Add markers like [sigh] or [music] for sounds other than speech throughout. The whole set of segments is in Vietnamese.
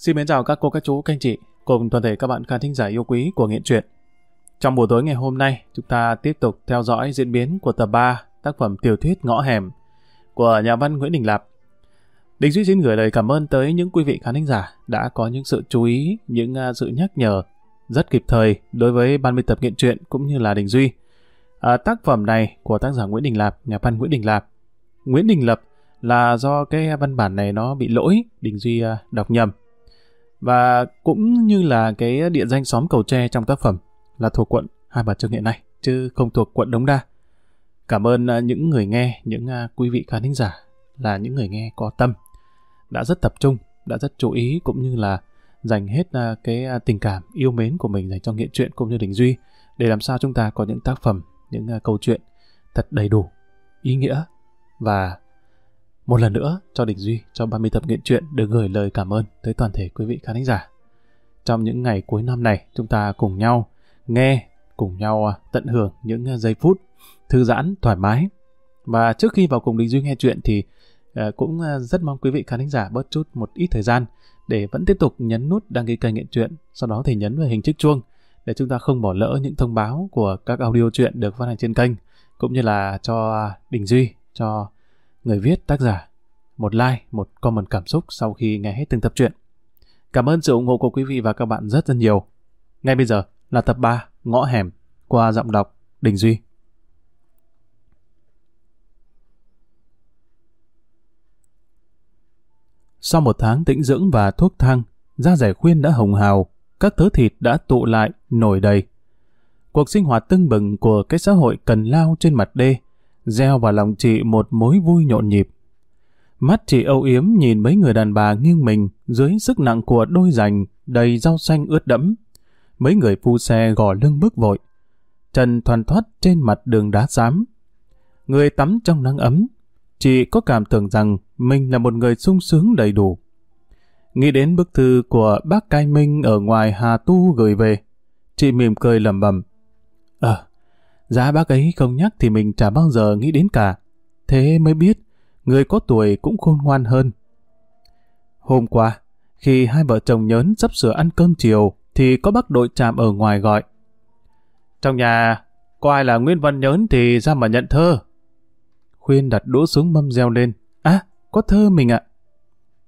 Xin mến chào các cô, các chú, các anh chị cùng toàn thể các bạn khán thính giả yêu quý của Nghiện Truyện. Trong buổi tối ngày hôm nay, chúng ta tiếp tục theo dõi diễn biến của tập 3 tác phẩm tiểu thuyết Ngõ Hẻm của nhà văn Nguyễn Đình Lạp. Đình Duy xin gửi lời cảm ơn tới những quý vị khán thính giả đã có những sự chú ý, những à, sự nhắc nhở rất kịp thời đối với ban biên tập Nghiện Truyện cũng như là Đình Duy. À, tác phẩm này của tác giả Nguyễn Đình Lạp, nhà văn Nguyễn Đình Lạp. Nguyễn Đình Lập là do cái văn bản này nó bị lỗi, Đình Duy à, đọc nhầm và cũng như là cái địa danh xóm cầu tre trong tác phẩm là thuộc quận Hai Bà Trưng hiện nay, chứ không thuộc quận Đống Đa. Cảm ơn à, những người nghe, những à, quý vị khán thính giả là những người nghe có tâm, đã rất tập trung, đã rất chú ý cũng như là dành hết à, cái tình cảm yêu mến của mình dành cho nghệ truyện cũng như Đình Duy để làm sao chúng ta có những tác phẩm, những câu chuyện thật đầy đủ, ý nghĩa và một lần nữa, cho Đình Duy, cho ban biên tập nghiện truyện được gửi lời cảm ơn tới toàn thể quý vị khán giả. Trong những ngày cuối năm này, chúng ta cùng nhau nghe, cùng nhau à, tận hưởng những à, giây phút thư giãn, thoải mái. Và trước khi vào cùng Đình Duy nghe chuyện thì à, cũng rất mong quý vị khán giả bớt chút một ít thời gian để vẫn tiếp tục nhấn nút đăng ký kênh nghiện truyện, sau đó thì nhấn vào hình chiếc chuông để chúng ta không bỏ lỡ những thông báo của các audio truyện được phát hành trên kênh, cũng như là cho Đình Duy, cho người viết tác giả một like, một comment cảm xúc sau khi nghe hết từng tập truyện. Cảm ơn sự ủng hộ của quý vị và các bạn rất rất nhiều. Ngay bây giờ là tập 3 Ngõ Hẻm qua giọng đọc Đình Duy. Sau một tháng tĩnh dưỡng và thuốc thang, da rẻ khuyên đã hồng hào, các thớ thịt đã tụ lại, nổi đầy. Cuộc sinh hoạt tưng bừng của cái xã hội cần lao trên mặt đê, gieo vào lòng chị một mối vui nhộn nhịp. Mắt chị âu yếm nhìn mấy người đàn bà nghiêng mình dưới sức nặng của đôi giành đầy rau xanh ướt đẫm. Mấy người phu xe gò lưng bước vội. Trần thoàn thoát trên mặt đường đá xám. Người tắm trong nắng ấm. Chị có cảm tưởng rằng mình là một người sung sướng đầy đủ. Nghĩ đến bức thư của bác Cai Minh ở ngoài Hà Tu gửi về. Chị mỉm cười lầm bầm. Ờ, giá bác ấy không nhắc thì mình chả bao giờ nghĩ đến cả. Thế mới biết người có tuổi cũng khôn ngoan hơn. Hôm qua, khi hai vợ chồng nhớn sắp sửa ăn cơm chiều, thì có bác đội trạm ở ngoài gọi. Trong nhà, có ai là Nguyên Văn nhớn thì ra mà nhận thơ. Khuyên đặt đũa xuống mâm reo lên. À, có thơ mình ạ.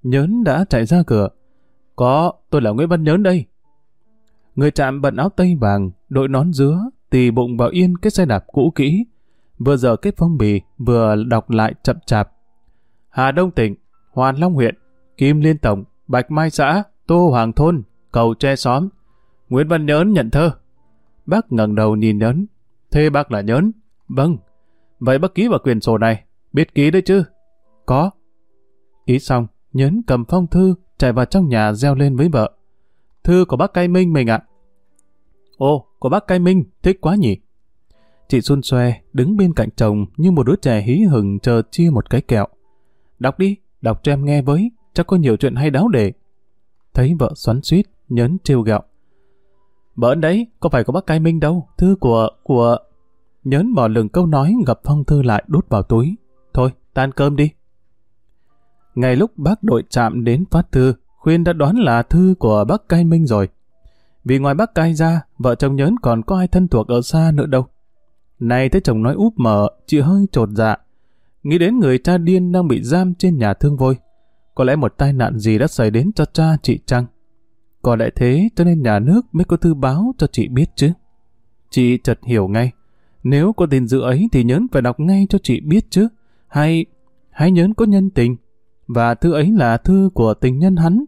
Nhớn đã chạy ra cửa. Có, tôi là Nguyễn Văn Nhớn đây. Người trạm bận áo tây vàng, đội nón dứa, tì bụng vào yên cái xe đạp cũ kỹ. Vừa giờ kết phong bì, vừa đọc lại chậm chạp. Hà Đông tỉnh, Hoàn Long huyện, Kim Liên Tổng, Bạch Mai xã, Tô Hoàng Thôn, Cầu Tre Xóm. Nguyễn Văn Nhớn nhận thơ. Bác ngẩng đầu nhìn Nhớn. Thế bác là Nhớn? Vâng. Vậy bác ký vào quyền sổ này. Biết ký đấy chứ? Có. Ký xong, Nhớn cầm phong thư, chạy vào trong nhà reo lên với vợ. Thư của bác Cai Minh mình ạ. Ồ, của bác Cai Minh, thích quá nhỉ? Chị Xuân Xoe đứng bên cạnh chồng như một đứa trẻ hí hừng chờ chia một cái kẹo. Đọc đi, đọc cho em nghe với, chắc có nhiều chuyện hay đáo để. Thấy vợ xoắn suýt, nhấn trêu gạo. Bỡn đấy, có phải có bác Cai Minh đâu, thư của, của... Nhấn bỏ lừng câu nói gặp phong thư lại đút vào túi. Thôi, tan cơm đi. Ngay lúc bác đội chạm đến phát thư, Khuyên đã đoán là thư của bác Cai Minh rồi. Vì ngoài bác Cai ra, vợ chồng nhớn còn có ai thân thuộc ở xa nữa đâu. Này thấy chồng nói úp mở, chị hơi trột dạ, nghĩ đến người cha điên đang bị giam trên nhà thương vôi. Có lẽ một tai nạn gì đã xảy đến cho cha chị chăng? Có lẽ thế cho nên nhà nước mới có thư báo cho chị biết chứ. Chị chợt hiểu ngay. Nếu có tin dự ấy thì nhớn phải đọc ngay cho chị biết chứ. Hay, hay nhớn có nhân tình. Và thư ấy là thư của tình nhân hắn.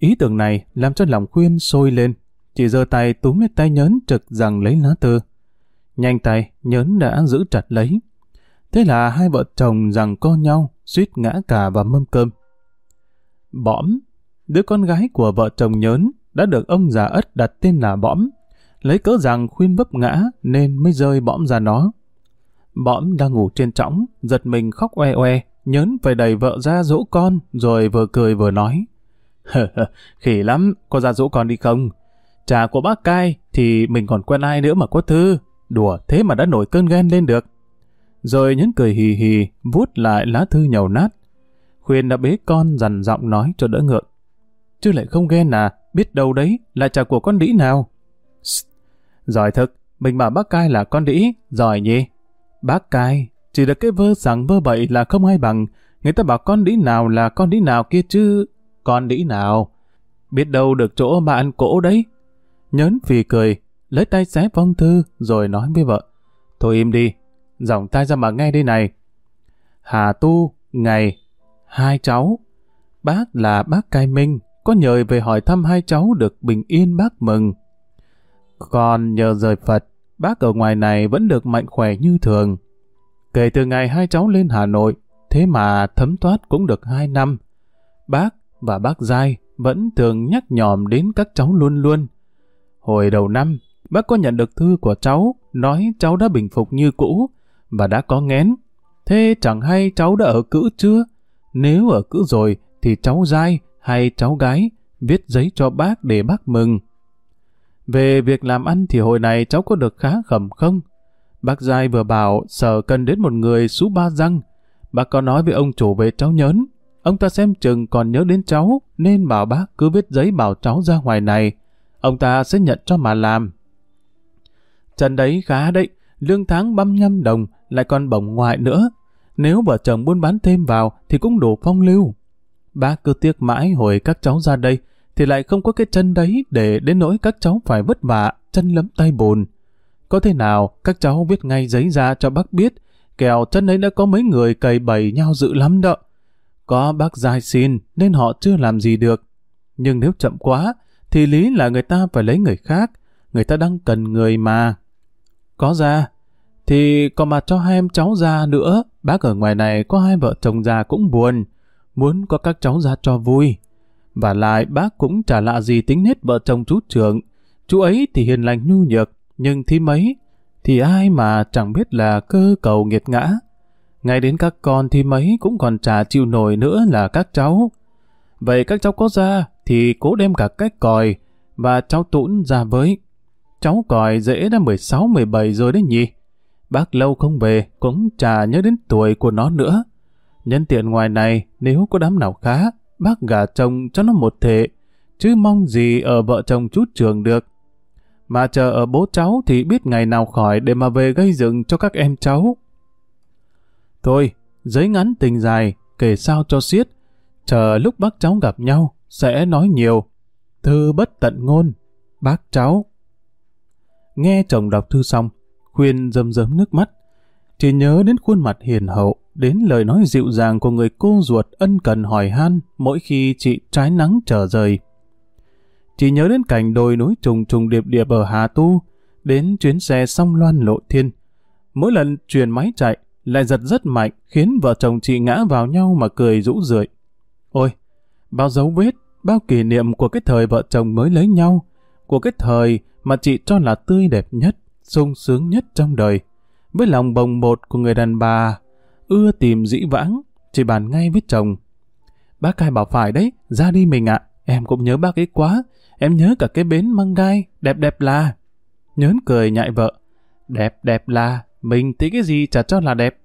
Ý tưởng này làm cho lòng khuyên sôi lên. Chị giơ tay túm lên tay nhớn trực rằng lấy lá thư. Nhanh tay, nhớn đã giữ chặt lấy. Thế là hai vợ chồng rằng co nhau, suýt ngã cả vào mâm cơm. Bõm, đứa con gái của vợ chồng nhớn, đã được ông già ất đặt tên là Bõm. Lấy cớ rằng khuyên vấp ngã nên mới rơi bõm ra nó. Bõm đang ngủ trên trõng, giật mình khóc oe oe, nhớn phải đẩy vợ ra dỗ con, rồi vừa cười vừa nói. [laughs] Khỉ lắm, có ra dỗ con đi không? trà của bác cai thì mình còn quen ai nữa mà có thư. Đùa thế mà đã nổi cơn ghen lên được. Rồi nhấn cười hì hì, vuốt lại lá thư nhầu nát. Khuyên đã bế con dằn giọng nói cho đỡ ngượng. chứ lại không ghen à, biết đâu đấy, là trà của con đĩ nào. Sst, giỏi thật, mình bảo bác cai là con đĩ, giỏi nhỉ? Bác cai, chỉ được cái vơ sẵn vơ bậy là không ai bằng, người ta bảo con đĩ nào là con đĩ nào kia chứ, con đĩ nào. Biết đâu được chỗ mà ăn cỗ đấy. Nhớn phì cười, lấy tay xé phong thư rồi nói với vợ. Thôi im đi, giọng tay ra mà nghe đây này. Hà Tu, ngày, hai cháu. Bác là bác Cai Minh, có nhờ về hỏi thăm hai cháu được bình yên bác mừng. Còn nhờ rời Phật, bác ở ngoài này vẫn được mạnh khỏe như thường. Kể từ ngày hai cháu lên Hà Nội, thế mà thấm thoát cũng được hai năm. Bác và bác Giai vẫn thường nhắc nhòm đến các cháu luôn luôn. Hồi đầu năm, bác có nhận được thư của cháu, nói cháu đã bình phục như cũ, và đã có ngén. Thế chẳng hay cháu đã ở cữ chưa? Nếu ở cữ rồi, thì cháu giai hay cháu gái viết giấy cho bác để bác mừng. Về việc làm ăn thì hồi này cháu có được khá khẩm không? Bác Giai vừa bảo sở cần đến một người sú ba răng. Bác có nói với ông chủ về cháu nhớn. Ông ta xem chừng còn nhớ đến cháu nên bảo bác cứ viết giấy bảo cháu ra ngoài này. Ông ta sẽ nhận cho mà làm. Trần đấy khá đấy, lương tháng 35 đồng, lại còn bổng ngoại nữa. Nếu vợ chồng buôn bán thêm vào thì cũng đủ phong lưu. Bác cứ tiếc mãi hồi các cháu ra đây thì lại không có cái chân đấy để đến nỗi các cháu phải vất vả, chân lấm tay bùn. Có thế nào các cháu viết ngay giấy ra cho bác biết, kẻo chân ấy đã có mấy người cầy bầy nhau dự lắm đó. Có bác giai xin nên họ chưa làm gì được. Nhưng nếu chậm quá thì lý là người ta phải lấy người khác, người ta đang cần người mà. Có ra, thì còn mà cho hai em cháu ra nữa, bác ở ngoài này có hai vợ chồng già cũng buồn, muốn có các cháu ra cho vui. Và lại bác cũng chả lạ gì tính hết vợ chồng chú trưởng, chú ấy thì hiền lành nhu nhược, nhưng thi mấy, thì ai mà chẳng biết là cơ cầu nghiệt ngã. Ngay đến các con thì mấy cũng còn chả chịu nổi nữa là các cháu. Vậy các cháu có ra thì cố đem cả cách còi và cháu tũn ra với. Cháu còi dễ đã 16-17 rồi đấy nhỉ? Bác lâu không về, cũng chả nhớ đến tuổi của nó nữa. Nhân tiện ngoài này, nếu có đám nào khá, bác gả chồng cho nó một thể, chứ mong gì ở vợ chồng chút trường được. Mà chờ ở bố cháu thì biết ngày nào khỏi để mà về gây dựng cho các em cháu. Thôi, giấy ngắn tình dài, kể sao cho xiết. Chờ lúc bác cháu gặp nhau, sẽ nói nhiều. Thư bất tận ngôn, bác cháu. Nghe chồng đọc thư xong, khuyên rơm rớm nước mắt. Chỉ nhớ đến khuôn mặt hiền hậu, đến lời nói dịu dàng của người cô ruột ân cần hỏi han mỗi khi chị trái nắng trở rời. Chỉ nhớ đến cảnh đồi núi trùng trùng điệp điệp ở Hà Tu, đến chuyến xe song loan lộ thiên. Mỗi lần truyền máy chạy, lại giật rất mạnh, khiến vợ chồng chị ngã vào nhau mà cười rũ rượi. Ôi, bao dấu vết, bao kỷ niệm của cái thời vợ chồng mới lấy nhau, của cái thời mà chị cho là tươi đẹp nhất, sung sướng nhất trong đời. Với lòng bồng bột của người đàn bà, ưa tìm dĩ vãng, chị bàn ngay với chồng. Bác hai bảo phải đấy, ra đi mình ạ, em cũng nhớ bác ấy quá, em nhớ cả cái bến măng gai, đẹp đẹp là. Nhớn cười nhại vợ, đẹp đẹp là, mình thấy cái gì chả cho là đẹp.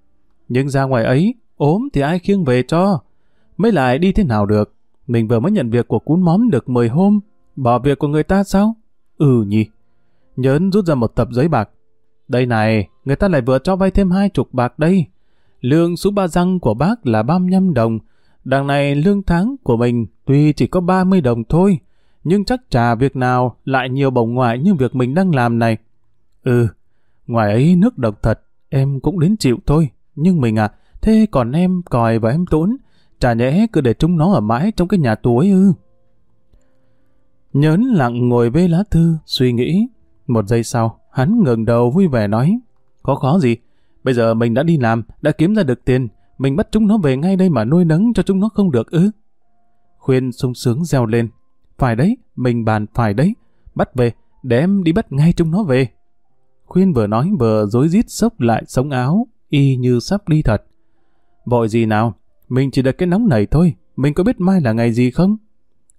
Nhưng ra ngoài ấy, ốm thì ai khiêng về cho. Mới lại đi thế nào được, mình vừa mới nhận việc của cún móm được 10 hôm, bỏ việc của người ta sao? Ừ nhỉ. Nhớn rút ra một tập giấy bạc. Đây này, người ta lại vừa cho vay thêm hai chục bạc đây. Lương số ba răng của bác là 35 đồng. Đằng này lương tháng của mình tuy chỉ có 30 đồng thôi, nhưng chắc chả việc nào lại nhiều bổng ngoại như việc mình đang làm này. Ừ, ngoài ấy nước độc thật, em cũng đến chịu thôi. Nhưng mình à, thế còn em còi và em tốn, chả nhẽ cứ để chúng nó ở mãi trong cái nhà tù ấy ư. Nhớn lặng ngồi bê lá thư, suy nghĩ. Một giây sau, hắn ngừng đầu vui vẻ nói, có khó gì, bây giờ mình đã đi làm, đã kiếm ra được tiền, mình bắt chúng nó về ngay đây mà nuôi nấng cho chúng nó không được ư. Khuyên sung sướng reo lên, phải đấy, mình bàn phải đấy, bắt về, để em đi bắt ngay chúng nó về. Khuyên vừa nói vừa dối rít sốc lại sống áo, y như sắp đi thật. Vội gì nào, mình chỉ được cái nóng này thôi, mình có biết mai là ngày gì không?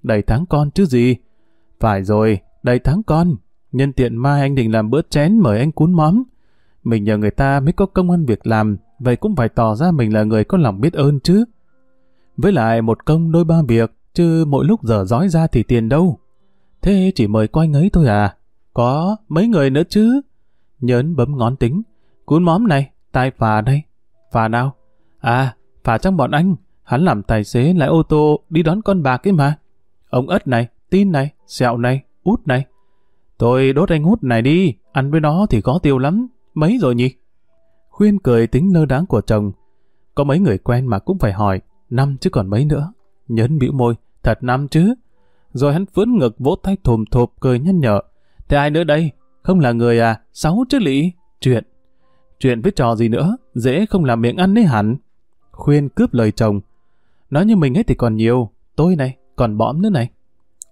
Đầy tháng con chứ gì, phải rồi, đầy tháng con. Nhân tiện mai anh định làm bữa chén mời anh cún móm. Mình nhờ người ta mới có công ăn việc làm, vậy cũng phải tỏ ra mình là người có lòng biết ơn chứ. Với lại một công đôi ba việc, chứ mỗi lúc giờ dõi ra thì tiền đâu. Thế chỉ mời coi ngấy thôi à? Có, mấy người nữa chứ. Nhớn bấm ngón tính. Cún móm này, tai phà đây. Phà nào? À, phà trong bọn anh. Hắn làm tài xế lái ô tô đi đón con bạc ấy mà. Ông ất này, tin này, sẹo này, út này. Tôi đốt anh út này đi, ăn với nó thì có tiêu lắm. Mấy rồi nhỉ? Khuyên cười tính lơ đáng của chồng. Có mấy người quen mà cũng phải hỏi, năm chứ còn mấy nữa. Nhấn bĩu môi, thật năm chứ. Rồi hắn phướn ngực vỗ tay thùm thụp cười nhăn nhở. Thế ai nữa đây? Không là người à? Sáu chứ lị? Chuyện. Chuyện với trò gì nữa? Dễ không làm miệng ăn đấy hẳn. Khuyên cướp lời chồng. Nói như mình ấy thì còn nhiều. Tôi này, còn bõm nữa này.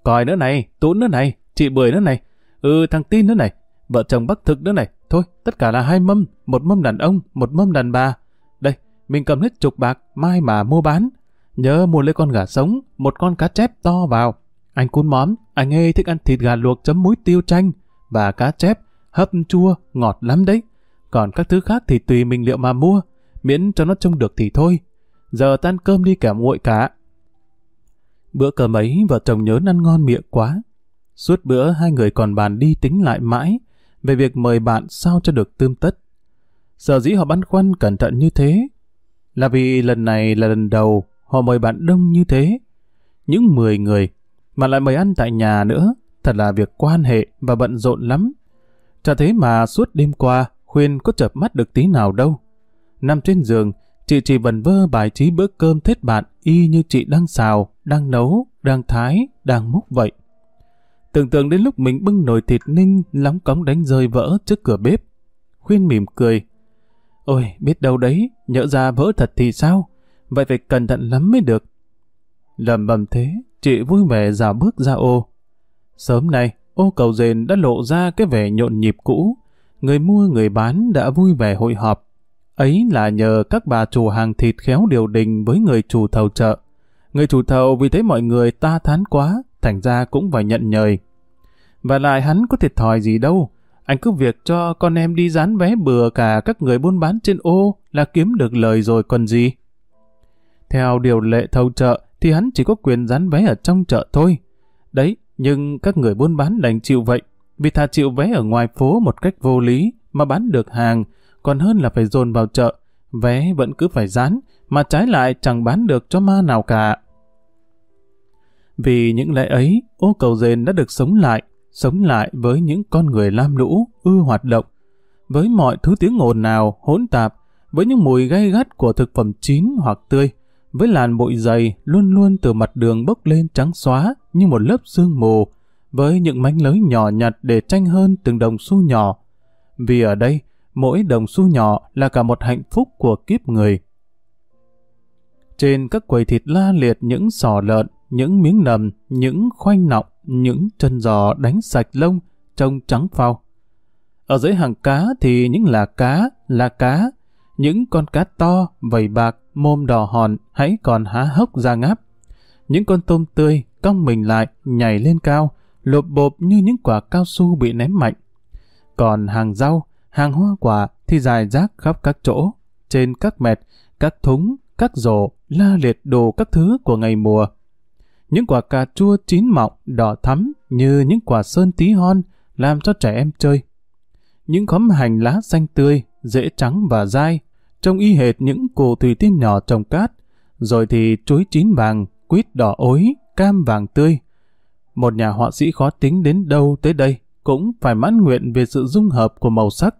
Còi nữa này, tún nữa này, chị bưởi nữa này. Ừ, thằng tin nữa này. Vợ chồng bắc thực nữa này. Thôi, tất cả là hai mâm. Một mâm đàn ông, một mâm đàn bà. Đây, mình cầm hết chục bạc, mai mà mua bán. Nhớ mua lấy con gà sống, một con cá chép to vào. Anh cún móm, anh ê thích ăn thịt gà luộc chấm muối tiêu chanh và cá chép, hấp chua, ngọt lắm đấy. Còn các thứ khác thì tùy mình liệu mà mua, miễn cho nó trông được thì thôi. Giờ tan cơm đi kẻ nguội cả. Bữa cơm ấy vợ chồng nhớ ăn ngon miệng quá. Suốt bữa hai người còn bàn đi tính lại mãi về việc mời bạn sao cho được tươm tất. Sở dĩ họ băn khoăn cẩn thận như thế là vì lần này là lần đầu họ mời bạn đông như thế. Những 10 người mà lại mời ăn tại nhà nữa, thật là việc quan hệ và bận rộn lắm. Chả thế mà suốt đêm qua, Khuyên có chập mắt được tí nào đâu. Nằm trên giường, chị chỉ vần vơ bài trí bữa cơm thết bạn y như chị đang xào, đang nấu, đang thái, đang múc vậy. Tưởng tượng đến lúc mình bưng nồi thịt ninh lóng cóng đánh rơi vỡ trước cửa bếp. Khuyên mỉm cười. Ôi, biết đâu đấy, nhỡ ra vỡ thật thì sao? Vậy phải cẩn thận lắm mới được. Lầm bầm thế, chị vui vẻ rào bước ra ô. Sớm nay, ô cầu dền đã lộ ra cái vẻ nhộn nhịp cũ. Người mua người bán đã vui vẻ hội họp. Ấy là nhờ các bà chủ hàng thịt khéo điều đình với người chủ thầu chợ. Người chủ thầu vì thấy mọi người ta thán quá, thành ra cũng phải nhận nhời. Và lại hắn có thiệt thòi gì đâu, anh cứ việc cho con em đi dán vé bừa cả các người buôn bán trên ô là kiếm được lời rồi còn gì. Theo điều lệ thầu chợ thì hắn chỉ có quyền dán vé ở trong chợ thôi. Đấy, nhưng các người buôn bán đành chịu vậy, vì thà chịu vé ở ngoài phố một cách vô lý mà bán được hàng, còn hơn là phải dồn vào chợ. Vé vẫn cứ phải dán, mà trái lại chẳng bán được cho ma nào cả. Vì những lẽ ấy, ô cầu dền đã được sống lại, sống lại với những con người lam lũ, ư hoạt động, với mọi thứ tiếng ồn nào, hỗn tạp, với những mùi gay gắt của thực phẩm chín hoặc tươi, với làn bụi dày luôn luôn từ mặt đường bốc lên trắng xóa như một lớp sương mù, với những mánh lới nhỏ nhặt để tranh hơn từng đồng xu nhỏ. Vì ở đây, mỗi đồng xu nhỏ là cả một hạnh phúc của kiếp người. Trên các quầy thịt la liệt những sò lợn, những miếng nầm, những khoanh nọng, những chân giò đánh sạch lông, trông trắng phao. Ở dưới hàng cá thì những là cá, là cá, những con cá to, vầy bạc, mồm đỏ hòn, hãy còn há hốc ra ngáp. Những con tôm tươi, cong mình lại, nhảy lên cao, lộp bộp như những quả cao su bị ném mạnh. Còn hàng rau, hàng hoa quả thì dài rác khắp các chỗ, trên các mẹt, các thúng, các rổ, la liệt đồ các thứ của ngày mùa. Những quả cà chua chín mọng, đỏ thắm như những quả sơn tí hon làm cho trẻ em chơi. Những khóm hành lá xanh tươi, dễ trắng và dai, trông y hệt những củ thủy tiên nhỏ trồng cát, rồi thì chuối chín vàng, quýt đỏ ối, cam vàng tươi. Một nhà họa sĩ khó tính đến đâu tới đây cũng phải mãn nguyện về sự dung hợp của màu sắc.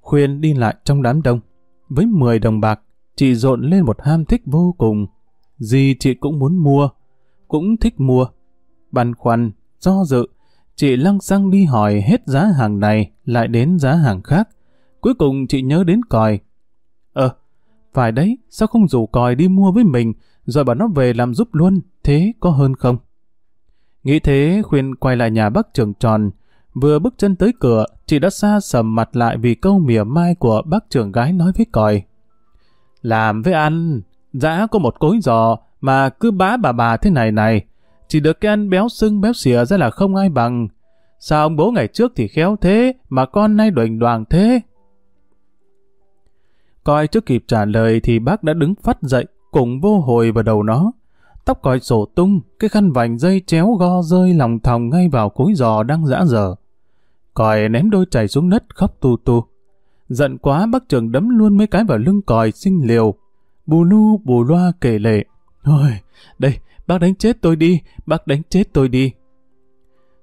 Khuyên đi lại trong đám đông, với 10 đồng bạc, chị rộn lên một ham thích vô cùng. Gì chị cũng muốn mua, cũng thích mua. Băn khoăn, do dự, chị lăng xăng đi hỏi hết giá hàng này lại đến giá hàng khác. Cuối cùng chị nhớ đến còi. Ờ, phải đấy, sao không rủ còi đi mua với mình, rồi bảo nó về làm giúp luôn, thế có hơn không? Nghĩ thế, khuyên quay lại nhà bác trưởng tròn. Vừa bước chân tới cửa, chị đã xa sầm mặt lại vì câu mỉa mai của bác trưởng gái nói với còi. Làm với ăn, dã có một cối giò mà cứ bá bà bà thế này này. Chỉ được cái ăn béo sưng béo xỉa ra là không ai bằng. Sao ông bố ngày trước thì khéo thế, mà con nay đoành đoàng thế? Coi chưa kịp trả lời thì bác đã đứng phát dậy, cùng vô hồi vào đầu nó. tóc còi sổ tung, cái khăn vành dây chéo go rơi lòng thòng ngay vào cối giò đang dã dở. Còi ném đôi chảy xuống đất khóc tu tu. Giận quá bác trường đấm luôn mấy cái vào lưng còi sinh liều. Bù lu bù loa kể lệ. Ôi, đây, bác đánh chết tôi đi, bác đánh chết tôi đi.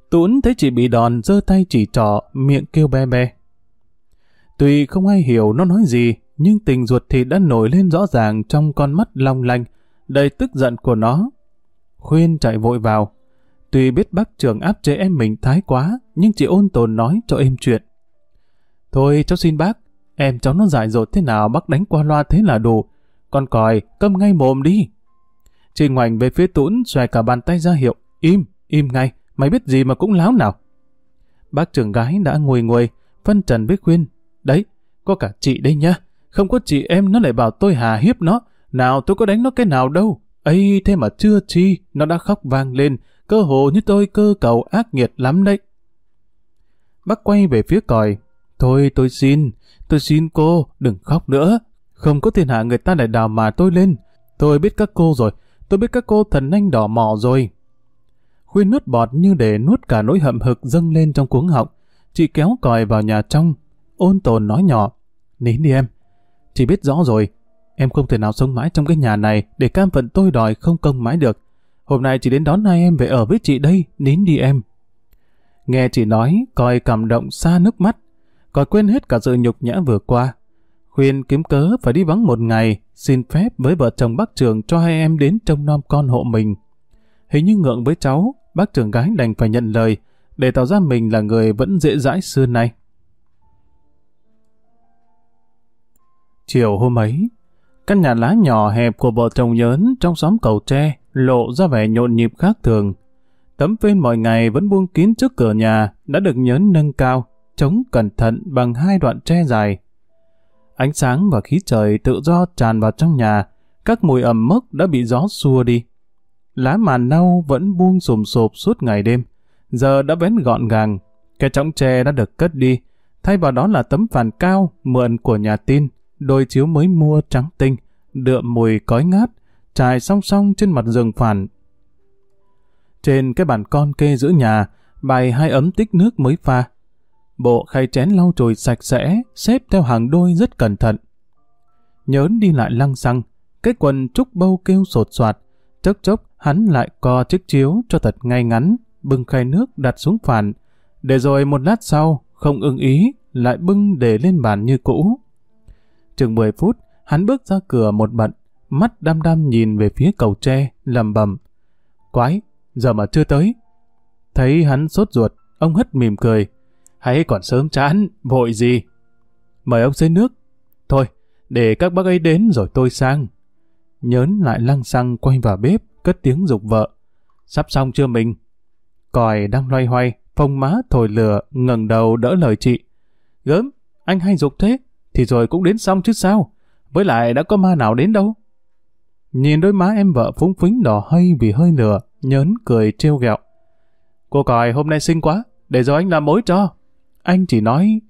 tuấn thấy chị bị đòn, giơ tay chỉ trỏ, miệng kêu be be. Tuy không ai hiểu nó nói gì, nhưng tình ruột thì đã nổi lên rõ ràng trong con mắt long lanh, đầy tức giận của nó. Khuyên chạy vội vào. Tuy biết bác trưởng áp chế em mình thái quá, nhưng chị ôn tồn nói cho êm chuyện. Thôi cháu xin bác, em cháu nó dại dột thế nào bác đánh qua loa thế là đủ. Con còi, câm ngay mồm đi. Chị ngoảnh về phía tũn, xòe cả bàn tay ra hiệu. Im, im ngay, mày biết gì mà cũng láo nào. Bác trưởng gái đã ngồi ngồi, phân trần với khuyên. Đấy, có cả chị đây nhá. Không có chị em nó lại bảo tôi hà hiếp nó. Nào tôi có đánh nó cái nào đâu. ấy thế mà chưa chi, nó đã khóc vang lên. Cơ hồ như tôi cơ cầu ác nghiệt lắm đấy. Bác quay về phía còi. Thôi tôi xin, tôi xin cô, đừng khóc nữa. Không có thiên hạ người ta lại đào mà tôi lên. Tôi biết các cô rồi, tôi biết các cô thần anh đỏ mò rồi. Khuyên nuốt bọt như để nuốt cả nỗi hậm hực dâng lên trong cuống họng. Chị kéo còi vào nhà trong. Ôn tồn nói nhỏ. Nín đi em chỉ biết rõ rồi. Em không thể nào sống mãi trong cái nhà này để cam phận tôi đòi không công mãi được. Hôm nay chị đến đón hai em về ở với chị đây. Nín đi em. Nghe chị nói, coi cảm động xa nước mắt. coi quên hết cả sự nhục nhã vừa qua. Khuyên kiếm cớ phải đi vắng một ngày, xin phép với vợ chồng bác trường cho hai em đến trông nom con hộ mình. Hình như ngượng với cháu, bác trưởng gái đành phải nhận lời, để tỏ ra mình là người vẫn dễ dãi xưa nay. Chiều hôm ấy, căn nhà lá nhỏ hẹp của vợ chồng nhớn trong xóm cầu tre lộ ra vẻ nhộn nhịp khác thường. Tấm phên mọi ngày vẫn buông kín trước cửa nhà đã được nhớn nâng cao, chống cẩn thận bằng hai đoạn tre dài. Ánh sáng và khí trời tự do tràn vào trong nhà, các mùi ẩm mốc đã bị gió xua đi. Lá màn nâu vẫn buông sùm sụp suốt ngày đêm, giờ đã vén gọn gàng, cái trống tre đã được cất đi, thay vào đó là tấm phản cao mượn của nhà tin, đôi chiếu mới mua trắng tinh, đượm mùi cói ngát, trải song song trên mặt giường phản. Trên cái bàn con kê giữa nhà, bày hai ấm tích nước mới pha. Bộ khay chén lau chùi sạch sẽ, xếp theo hàng đôi rất cẩn thận. Nhớn đi lại lăng xăng, cái quần trúc bâu kêu sột soạt, chốc chốc hắn lại co chiếc chiếu cho thật ngay ngắn, bưng khay nước đặt xuống phản, để rồi một lát sau, không ưng ý, lại bưng để lên bàn như cũ. Chừng 10 phút, hắn bước ra cửa một bận, mắt đăm đăm nhìn về phía cầu tre, lầm bầm. Quái, giờ mà chưa tới. Thấy hắn sốt ruột, ông hất mỉm cười. Hãy còn sớm chán, vội gì? Mời ông xơi nước. Thôi, để các bác ấy đến rồi tôi sang. Nhớn lại lăng xăng quay vào bếp, cất tiếng dục vợ. Sắp xong chưa mình? Còi đang loay hoay, phông má thổi lửa, ngẩng đầu đỡ lời chị. Gớm, anh hay dục thế, thì rồi cũng đến xong chứ sao? Với lại đã có ma nào đến đâu? Nhìn đôi má em vợ phúng phính đỏ hơi vì hơi lửa, nhớn cười trêu ghẹo. Cô còi hôm nay xinh quá, để rồi anh làm mối cho. Anh chỉ nói...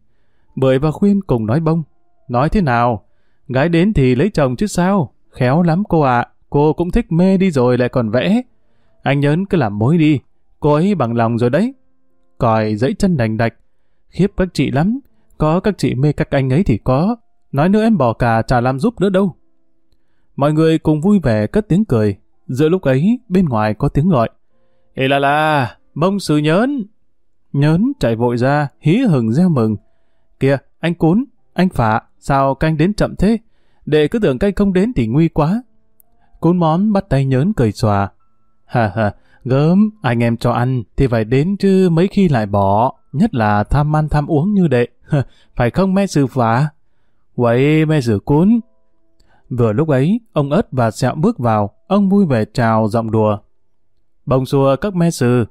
Bưởi và Khuyên cùng nói bông. Nói thế nào? Gái đến thì lấy chồng chứ sao? Khéo lắm cô ạ. Cô cũng thích mê đi rồi lại còn vẽ. Anh nhớn cứ làm mối đi. Cô ấy bằng lòng rồi đấy. Còi dẫy chân đành đạch. Khiếp các chị lắm. Có các chị mê các anh ấy thì có. Nói nữa em bỏ cả chả làm giúp nữa đâu. Mọi người cùng vui vẻ cất tiếng cười. Giữa lúc ấy, bên ngoài có tiếng gọi. Ê la la, mông sư nhớn. Nhớn chạy vội ra, hí hừng reo mừng. Kìa, anh cún, anh phả, sao canh đến chậm thế? Để cứ tưởng canh không đến thì nguy quá. Cún món bắt tay nhớn cười xòa. Hà hà, gớm, anh em cho ăn thì phải đến chứ mấy khi lại bỏ, nhất là tham ăn tham uống như đệ. [laughs] phải không mẹ sư phá? Vậy mẹ sư cún. Vừa lúc ấy, ông ớt và sẹo bước vào, ông vui vẻ chào giọng đùa. Bông xua các mẹ sư.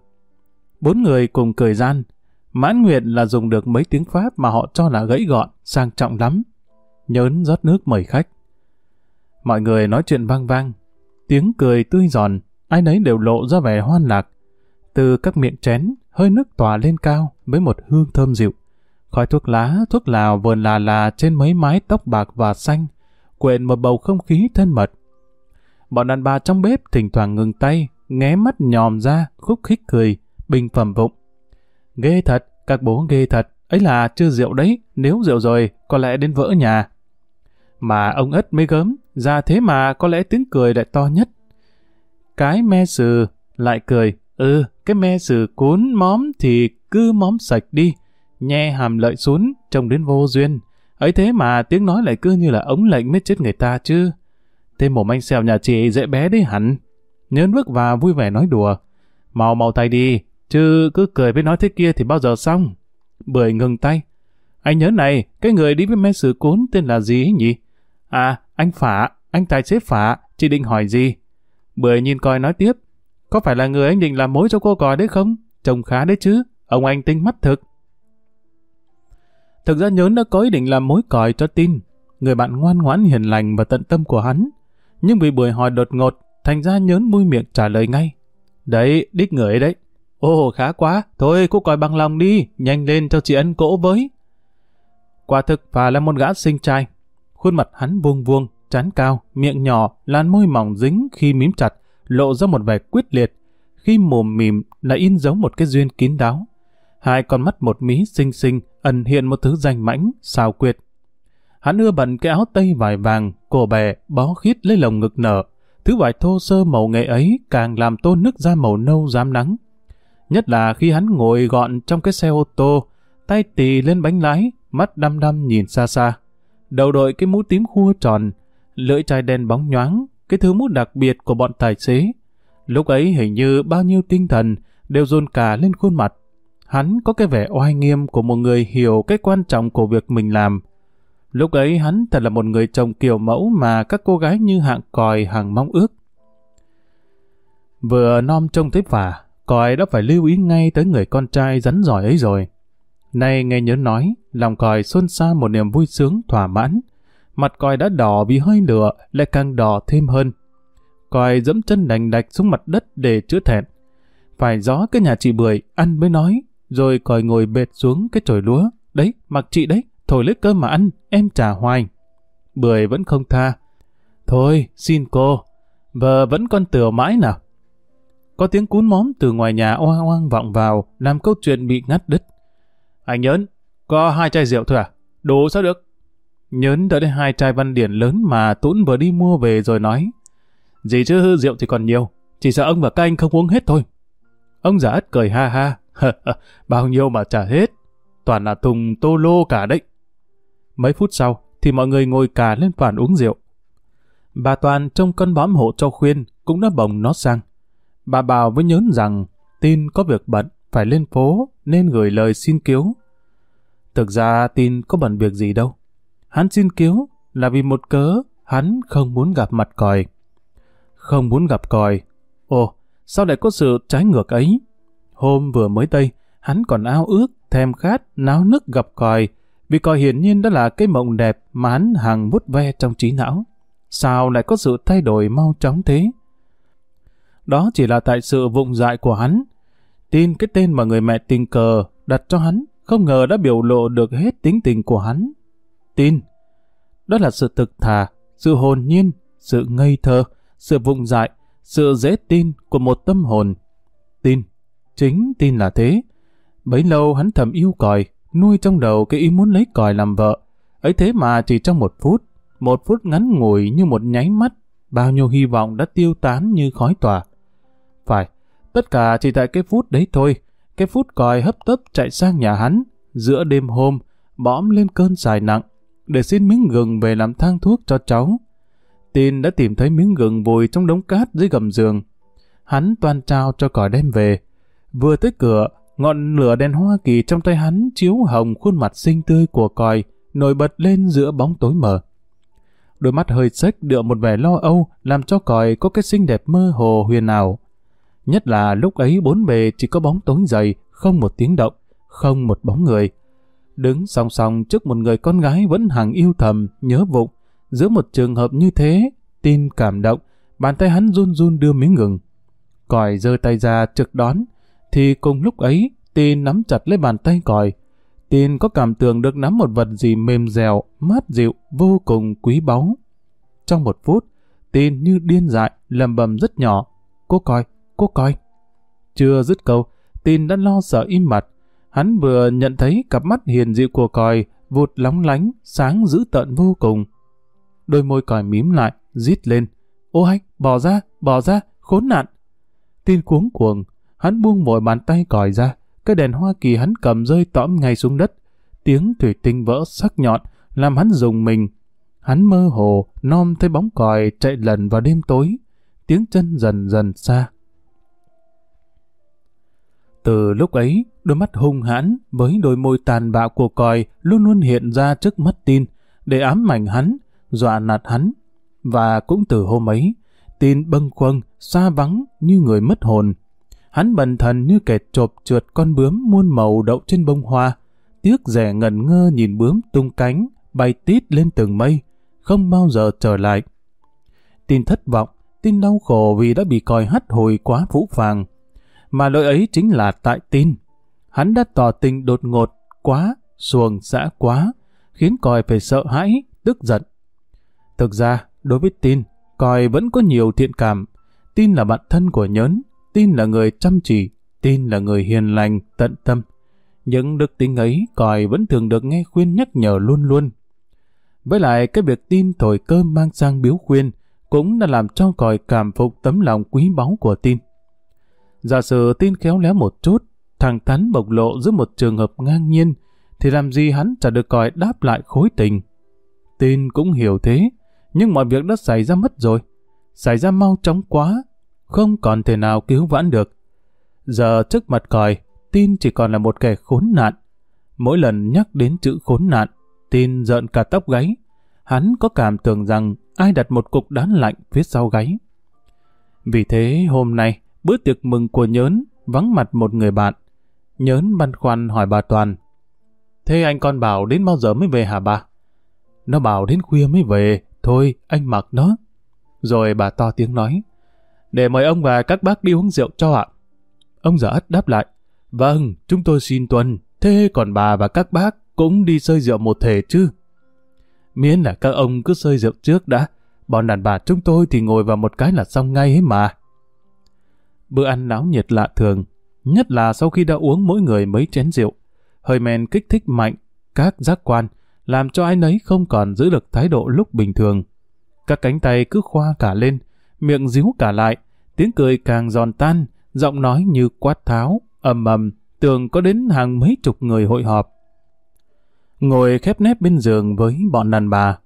Bốn người cùng cười gian. Mãn nguyện là dùng được mấy tiếng Pháp mà họ cho là gãy gọn, sang trọng lắm. Nhớn rót nước mời khách. Mọi người nói chuyện vang vang. Tiếng cười tươi giòn, ai nấy đều lộ ra vẻ hoan lạc. Từ các miệng chén, hơi nước tỏa lên cao với một hương thơm dịu. Khói thuốc lá, thuốc lào vườn là là trên mấy mái tóc bạc và xanh, quyện một bầu không khí thân mật. Bọn đàn bà trong bếp thỉnh thoảng ngừng tay, nghé mắt nhòm ra, khúc khích cười, bình phẩm vụng. Ghê thật, các bố ghê thật, ấy là chưa rượu đấy, nếu rượu rồi, có lẽ đến vỡ nhà. Mà ông ất mới gớm, ra thế mà có lẽ tiếng cười lại to nhất. Cái me sừ lại cười, ừ, cái me sừ cuốn móm thì cứ móm sạch đi, nhe hàm lợi xuống, trông đến vô duyên. Ấy thế mà tiếng nói lại cứ như là ống lệnh mới chết người ta chứ. Thế mồm anh xèo nhà chị dễ bé đấy hẳn. Nhớn bước vào vui vẻ nói đùa. Mau mau tay đi, chứ cứ cười với nói thế kia thì bao giờ xong. Bưởi ngừng tay. Anh nhớ này, cái người đi với mấy sử cún tên là gì ấy nhỉ? À, anh Phả, anh tài xế Phả, chị định hỏi gì? Bưởi nhìn coi nói tiếp. Có phải là người anh định làm mối cho cô còi đấy không? Trông khá đấy chứ, ông anh tinh mắt thực. Thực ra nhớn đã có ý định làm mối còi cho tin. Người bạn ngoan ngoãn hiền lành và tận tâm của hắn. Nhưng vì buổi hỏi đột ngột, thành ra nhớn mui miệng trả lời ngay. Đấy, đích người ấy đấy. Ồ, khá quá. Thôi, cô còi bằng lòng đi, nhanh lên cho chị ân cỗ với. Quả thực và là một gã sinh trai. Khuôn mặt hắn vuông vuông, trán cao, miệng nhỏ, làn môi mỏng dính khi mím chặt, lộ ra một vẻ quyết liệt. Khi mồm mìm là in dấu một cái duyên kín đáo. Hai con mắt một mí xinh xinh, ẩn hiện một thứ danh mãnh, xào quyệt. Hắn ưa bận cái áo tây vải vàng, cổ bè, bó khít lấy lồng ngực nở. Thứ vải thô sơ màu nghệ ấy càng làm tôn nước da màu nâu dám nắng. Nhất là khi hắn ngồi gọn trong cái xe ô tô, tay tì lên bánh lái, mắt đăm đăm nhìn xa xa. Đầu đội cái mũ tím khua tròn, lưỡi chai đen bóng nhoáng, cái thứ mũ đặc biệt của bọn tài xế. Lúc ấy hình như bao nhiêu tinh thần đều dồn cả lên khuôn mặt. Hắn có cái vẻ oai nghiêm của một người hiểu cái quan trọng của việc mình làm. Lúc ấy hắn thật là một người chồng kiểu mẫu mà các cô gái như hạng còi hàng mong ước. Vừa non trông thấy phà, còi đã phải lưu ý ngay tới người con trai rắn giỏi ấy rồi. Nay nghe nhớ nói, lòng còi xuân xa một niềm vui sướng thỏa mãn. Mặt còi đã đỏ vì hơi lửa, lại càng đỏ thêm hơn. Còi dẫm chân đành đạch xuống mặt đất để chữa thẹn. Phải gió cái nhà chị Bưởi, ăn mới nói, rồi còi ngồi bệt xuống cái chổi lúa. Đấy, mặc chị đấy, thổi lấy cơm mà ăn, em trả hoài. Bưởi vẫn không tha. Thôi, xin cô, vợ vẫn con tửa mãi nào. Có tiếng cún móm từ ngoài nhà oang oang vọng vào, làm câu chuyện bị ngắt đứt. Anh Nhớn, có hai chai rượu thôi à? Đủ sao được? Nhớn đã đến hai chai văn điển lớn mà tũn vừa đi mua về rồi nói. Gì chứ rượu thì còn nhiều, chỉ sợ ông và các anh không uống hết thôi. Ông giả ất cười ha ha, [laughs] bao nhiêu mà trả hết, toàn là thùng tô lô cả đấy. Mấy phút sau thì mọi người ngồi cả lên bàn uống rượu. Bà Toàn trong cân bám hộ cho khuyên cũng đã bồng nó sang. Bà bảo với nhớn rằng tin có việc bận phải lên phố nên gửi lời xin cứu. Thực ra tin có bận việc gì đâu. Hắn xin cứu là vì một cớ hắn không muốn gặp mặt còi. Không muốn gặp còi. Ồ, sao lại có sự trái ngược ấy? Hôm vừa mới đây, hắn còn ao ước, thèm khát, náo nức gặp còi, vì còi hiển nhiên đó là cái mộng đẹp mà hắn hàng vút ve trong trí não. Sao lại có sự thay đổi mau chóng thế? Đó chỉ là tại sự vụng dại của hắn. Tin cái tên mà người mẹ tình cờ đặt cho hắn, không ngờ đã biểu lộ được hết tính tình của hắn. Tin. Đó là sự thực thà, sự hồn nhiên, sự ngây thơ, sự vụng dại, sự dễ tin của một tâm hồn. Tin. Chính tin là thế. Bấy lâu hắn thầm yêu còi, nuôi trong đầu cái ý muốn lấy còi làm vợ. ấy thế mà chỉ trong một phút, một phút ngắn ngủi như một nháy mắt, bao nhiêu hy vọng đã tiêu tán như khói tỏa. Phải, tất cả chỉ tại cái phút đấy thôi. Cái phút còi hấp tấp chạy sang nhà hắn, giữa đêm hôm, bõm lên cơn dài nặng, để xin miếng gừng về làm thang thuốc cho cháu. Tin đã tìm thấy miếng gừng vùi trong đống cát dưới gầm giường. Hắn toàn trao cho còi đem về. Vừa tới cửa, ngọn lửa đèn Hoa Kỳ trong tay hắn chiếu hồng khuôn mặt xinh tươi của còi, nổi bật lên giữa bóng tối mờ. Đôi mắt hơi sách đựa một vẻ lo âu, làm cho còi có cái xinh đẹp mơ hồ huyền ảo. Nhất là lúc ấy bốn bề chỉ có bóng tối dày, không một tiếng động, không một bóng người. Đứng song song trước một người con gái vẫn hàng yêu thầm, nhớ vụng. Giữa một trường hợp như thế, tin cảm động, bàn tay hắn run run đưa miếng ngừng Còi giơ tay ra trực đón, thì cùng lúc ấy, tin nắm chặt lấy bàn tay còi. Tin có cảm tưởng được nắm một vật gì mềm dẻo, mát dịu, vô cùng quý báu. Trong một phút, tin như điên dại, lầm bầm rất nhỏ. Cô coi, cô coi. Chưa dứt câu, tin đã lo sợ im mặt. Hắn vừa nhận thấy cặp mắt hiền dịu của còi, vụt lóng lánh, sáng dữ tợn vô cùng. Đôi môi còi mím lại, rít lên. Ô anh, bỏ ra, bỏ ra, khốn nạn. Tin cuống cuồng, hắn buông vội bàn tay còi ra, cái đèn Hoa Kỳ hắn cầm rơi tõm ngay xuống đất. Tiếng thủy tinh vỡ sắc nhọn, làm hắn dùng mình. Hắn mơ hồ, nom thấy bóng còi chạy lần vào đêm tối. Tiếng chân dần dần xa. Từ lúc ấy, đôi mắt hung hãn với đôi môi tàn bạo của còi luôn luôn hiện ra trước mắt tin, để ám ảnh hắn, dọa nạt hắn. Và cũng từ hôm ấy, tin bâng khuâng, xa vắng như người mất hồn. Hắn bần thần như kẻ chộp trượt con bướm muôn màu đậu trên bông hoa, tiếc rẻ ngẩn ngơ nhìn bướm tung cánh, bay tít lên từng mây, không bao giờ trở lại. Tin thất vọng, tin đau khổ vì đã bị còi hắt hồi quá phũ phàng. Mà lỗi ấy chính là tại tin. Hắn đã tỏ tình đột ngột, quá, xuồng xã quá, khiến còi phải sợ hãi, tức giận. Thực ra, đối với tin, còi vẫn có nhiều thiện cảm. Tin là bạn thân của nhớn, tin là người chăm chỉ, tin là người hiền lành, tận tâm. Những đức tính ấy còi vẫn thường được nghe khuyên nhắc nhở luôn luôn. Với lại cái việc tin thổi cơm mang sang biếu khuyên cũng đã làm cho còi cảm phục tấm lòng quý báu của tin. Giả sử tin khéo léo một chút, thằng thắn bộc lộ giữa một trường hợp ngang nhiên, thì làm gì hắn chả được còi đáp lại khối tình. Tin cũng hiểu thế, nhưng mọi việc đã xảy ra mất rồi. Xảy ra mau chóng quá, không còn thể nào cứu vãn được. Giờ trước mặt còi, tin chỉ còn là một kẻ khốn nạn. Mỗi lần nhắc đến chữ khốn nạn, tin giận cả tóc gáy. Hắn có cảm tưởng rằng ai đặt một cục đá lạnh phía sau gáy. Vì thế hôm nay, bữa tiệc mừng của Nhớn vắng mặt một người bạn. Nhớn băn khoăn hỏi bà Toàn. Thế anh con bảo đến bao giờ mới về hả bà? Nó bảo đến khuya mới về, thôi anh mặc nó. Rồi bà to tiếng nói. Để mời ông và các bác đi uống rượu cho ạ. Ông giả ất đáp lại. Vâng, chúng tôi xin tuân. Thế còn bà và các bác cũng đi sơi rượu một thể chứ? Miễn là các ông cứ sơi rượu trước đã. Bọn đàn bà chúng tôi thì ngồi vào một cái là xong ngay ấy mà. Bữa ăn náo nhiệt lạ thường, nhất là sau khi đã uống mỗi người mấy chén rượu. Hơi men kích thích mạnh, các giác quan, làm cho ai nấy không còn giữ được thái độ lúc bình thường. Các cánh tay cứ khoa cả lên, miệng díu cả lại, tiếng cười càng giòn tan, giọng nói như quát tháo, ầm ầm, tưởng có đến hàng mấy chục người hội họp. Ngồi khép nép bên giường với bọn đàn bà,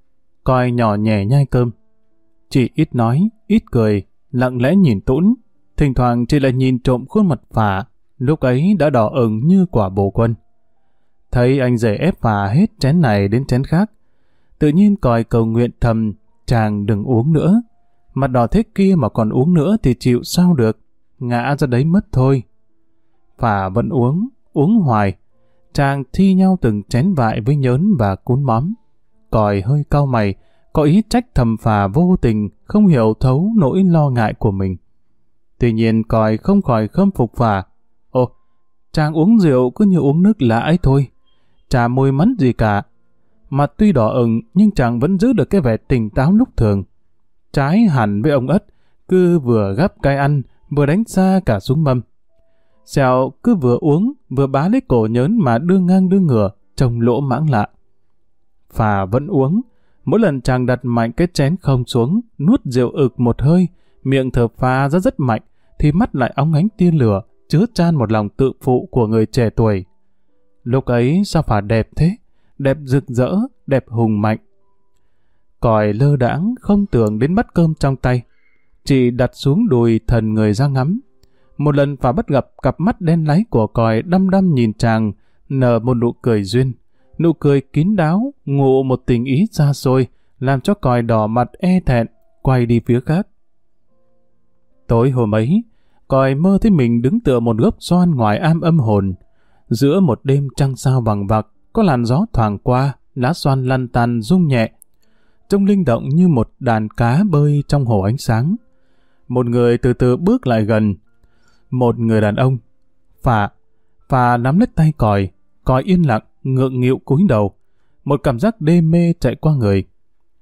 coi nhỏ nhẹ nhai cơm. Chị ít nói, ít cười, lặng lẽ nhìn tũn, thỉnh thoảng chị lại nhìn trộm khuôn mặt phà, lúc ấy đã đỏ ửng như quả bồ quân. Thấy anh rể ép phà hết chén này đến chén khác, tự nhiên còi cầu nguyện thầm, chàng đừng uống nữa. Mặt đỏ thế kia mà còn uống nữa thì chịu sao được, ngã ra đấy mất thôi. Phà vẫn uống, uống hoài, chàng thi nhau từng chén vại với nhớn và cún mắm. Còi hơi cau mày, có ý trách thầm phà vô tình, không hiểu thấu nỗi lo ngại của mình. Tuy nhiên còi không khỏi khâm phục phà. Ồ, chàng uống rượu cứ như uống nước lã ấy thôi. Chả môi mắn gì cả. Mặt tuy đỏ ửng nhưng chàng vẫn giữ được cái vẻ tỉnh táo lúc thường. Trái hẳn với ông ất, cứ vừa gắp cái ăn, vừa đánh xa cả súng mâm. sẹo cứ vừa uống, vừa bá lấy cổ nhớn mà đưa ngang đưa ngửa, trông lỗ mãng lạ. Phà vẫn uống, mỗi lần chàng đặt mạnh cái chén không xuống, nuốt rượu ực một hơi, miệng thở pha ra rất mạnh, thì mắt lại óng ánh tia lửa, chứa chan một lòng tự phụ của người trẻ tuổi. Lúc ấy sao phà đẹp thế? Đẹp rực rỡ, đẹp hùng mạnh. Còi lơ đãng không tưởng đến bắt cơm trong tay. Chị đặt xuống đùi thần người ra ngắm. Một lần phà bắt gặp cặp mắt đen láy của còi đăm đăm nhìn chàng, nở một nụ cười duyên. Nụ cười kín đáo, ngụ một tình ý xa xôi, làm cho còi đỏ mặt e thẹn, quay đi phía khác. Tối hôm ấy, còi mơ thấy mình đứng tựa một gốc xoan ngoài am âm hồn. Giữa một đêm trăng sao vàng vặc, có làn gió thoảng qua, lá xoan lăn tàn rung nhẹ. Trông linh động như một đàn cá bơi trong hồ ánh sáng. Một người từ từ bước lại gần. Một người đàn ông. Phà. Phà nắm lấy tay còi. Còi yên lặng, ngượng nghịu cúi đầu. Một cảm giác đê mê chạy qua người.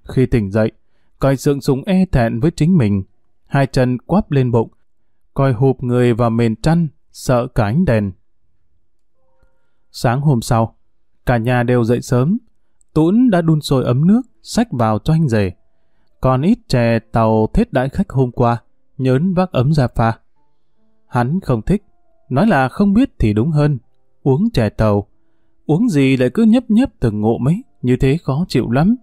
Khi tỉnh dậy, còi sượng sùng e thẹn với chính mình. Hai chân quắp lên bụng, còi hụp người vào mền chăn, sợ cả ánh đèn. Sáng hôm sau, cả nhà đều dậy sớm. Tũn đã đun sôi ấm nước, sách vào cho anh rể. Còn ít chè tàu thết đãi khách hôm qua, nhớn vác ấm ra pha. Hắn không thích, nói là không biết thì đúng hơn. Uống chè tàu, uống gì lại cứ nhấp nhấp từng ngộ mấy, như thế khó chịu lắm.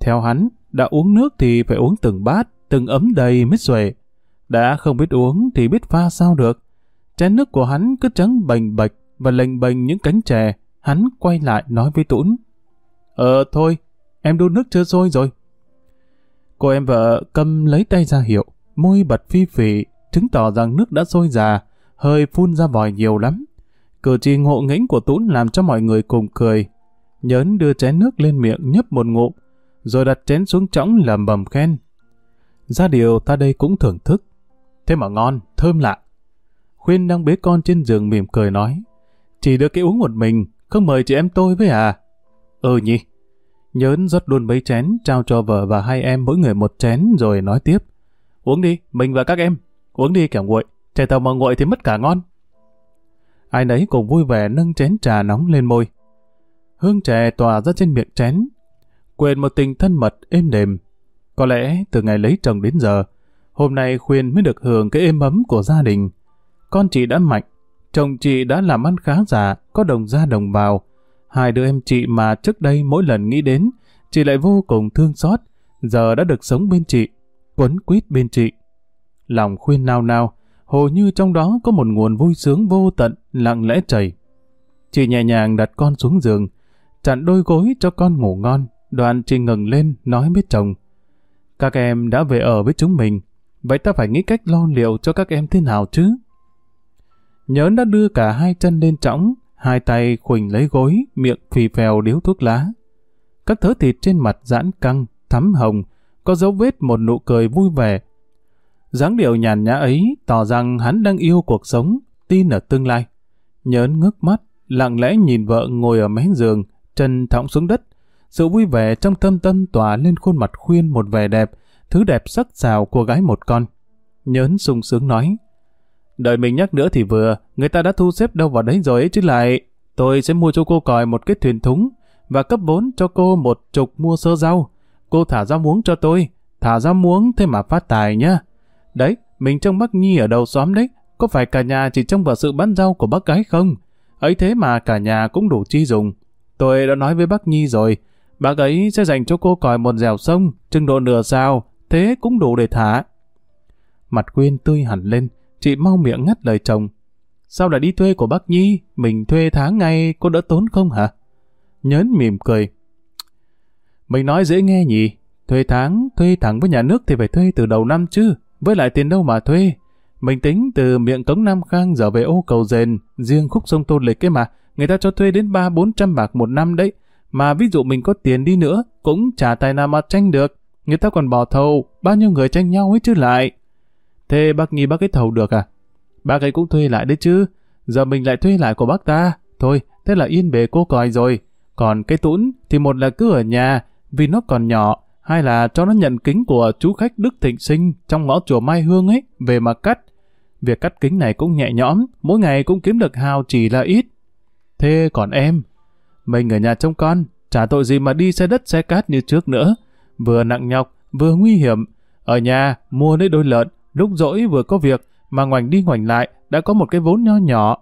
Theo hắn, đã uống nước thì phải uống từng bát, từng ấm đầy mới xuể. Đã không biết uống thì biết pha sao được. Chén nước của hắn cứ trắng bành bạch và lệnh bành những cánh chè. Hắn quay lại nói với Tũn. Ờ thôi, em đun nước chưa sôi rồi. Cô em vợ cầm lấy tay ra hiệu, môi bật phi phì, chứng tỏ rằng nước đã sôi già, hơi phun ra vòi nhiều lắm. Cử chỉ ngộ nghĩnh của tún làm cho mọi người cùng cười. Nhớn đưa chén nước lên miệng nhấp một ngụm, rồi đặt chén xuống trõng lầm bầm khen. Ra điều ta đây cũng thưởng thức. Thế mà ngon, thơm lạ. Khuyên đang bế con trên giường mỉm cười nói. Chỉ được cái uống một mình, không mời chị em tôi với à? Ừ nhỉ. Nhớn rót luôn mấy chén, trao cho vợ và hai em mỗi người một chén rồi nói tiếp. Uống đi, mình và các em. Uống đi kẻo nguội. Chè tàu mà nguội thì mất cả ngon. Ai nấy cùng vui vẻ nâng chén trà nóng lên môi. Hương chè tỏa ra trên miệng chén. Quên một tình thân mật êm đềm. Có lẽ từ ngày lấy chồng đến giờ, hôm nay Khuyên mới được hưởng cái êm ấm của gia đình. Con chị đã mạnh, chồng chị đã làm ăn khá giả, có đồng ra đồng vào. Hai đứa em chị mà trước đây mỗi lần nghĩ đến, chị lại vô cùng thương xót, giờ đã được sống bên chị, quấn quýt bên chị. Lòng Khuyên nao nao, hồ như trong đó có một nguồn vui sướng vô tận, lặng lẽ chảy. Chị nhẹ nhàng đặt con xuống giường, chặn đôi gối cho con ngủ ngon, đoạn chị ngừng lên nói với chồng. Các em đã về ở với chúng mình, vậy ta phải nghĩ cách lo liệu cho các em thế nào chứ? Nhớn đã đưa cả hai chân lên trõng, hai tay khuỳnh lấy gối, miệng phì phèo điếu thuốc lá. Các thớ thịt trên mặt giãn căng, thắm hồng, có dấu vết một nụ cười vui vẻ. dáng điệu nhàn nhã ấy tỏ rằng hắn đang yêu cuộc sống, tin ở tương lai. Nhớn ngước mắt, lặng lẽ nhìn vợ ngồi ở mé giường, chân thõng xuống đất. Sự vui vẻ trong tâm tâm tỏa lên khuôn mặt khuyên một vẻ đẹp, thứ đẹp sắc sảo của gái một con. Nhớn sung sướng nói, Đợi mình nhắc nữa thì vừa, người ta đã thu xếp đâu vào đấy rồi ấy chứ lại. Tôi sẽ mua cho cô còi một cái thuyền thúng và cấp vốn cho cô một chục mua sơ rau. Cô thả ra muống cho tôi, thả ra muống thế mà phát tài nhá. Đấy, mình trông bác Nhi ở đầu xóm đấy, có phải cả nhà chỉ trông vào sự bán rau của bác gái không? ấy thế mà cả nhà cũng đủ chi dùng. Tôi đã nói với bác Nhi rồi, bác ấy sẽ dành cho cô còi một dẻo sông, chừng độ nửa sao, thế cũng đủ để thả. Mặt Quyên tươi hẳn lên, chị mau miệng ngắt lời chồng. Sao lại đi thuê của bác Nhi, mình thuê tháng ngày có đỡ tốn không hả? Nhớn mỉm cười. Mình nói dễ nghe nhỉ, thuê tháng, thuê thẳng với nhà nước thì phải thuê từ đầu năm chứ, với lại tiền đâu mà thuê. Mình tính từ miệng cống Nam Khang dở về ô cầu rền, riêng khúc sông Tô Lịch cái mà, người ta cho thuê đến ba bốn trăm bạc một năm đấy. Mà ví dụ mình có tiền đi nữa, cũng chả tài nào mà tranh được. Người ta còn bỏ thầu, bao nhiêu người tranh nhau ấy chứ lại. Thế bác nghi bác ấy thầu được à? Bác ấy cũng thuê lại đấy chứ. Giờ mình lại thuê lại của bác ta. Thôi, thế là yên bề cô còi rồi. Còn cái tũn thì một là cứ ở nhà, vì nó còn nhỏ, hai là cho nó nhận kính của chú khách Đức Thịnh Sinh trong ngõ chùa Mai Hương ấy, về mà cắt. Việc cắt kính này cũng nhẹ nhõm, mỗi ngày cũng kiếm được hào chỉ là ít. Thế còn em? Mình ở nhà trông con, chả tội gì mà đi xe đất xe cát như trước nữa. Vừa nặng nhọc, vừa nguy hiểm. Ở nhà, mua lấy đôi lợn, lúc rỗi vừa có việc, mà ngoảnh đi ngoảnh lại, đã có một cái vốn nho nhỏ.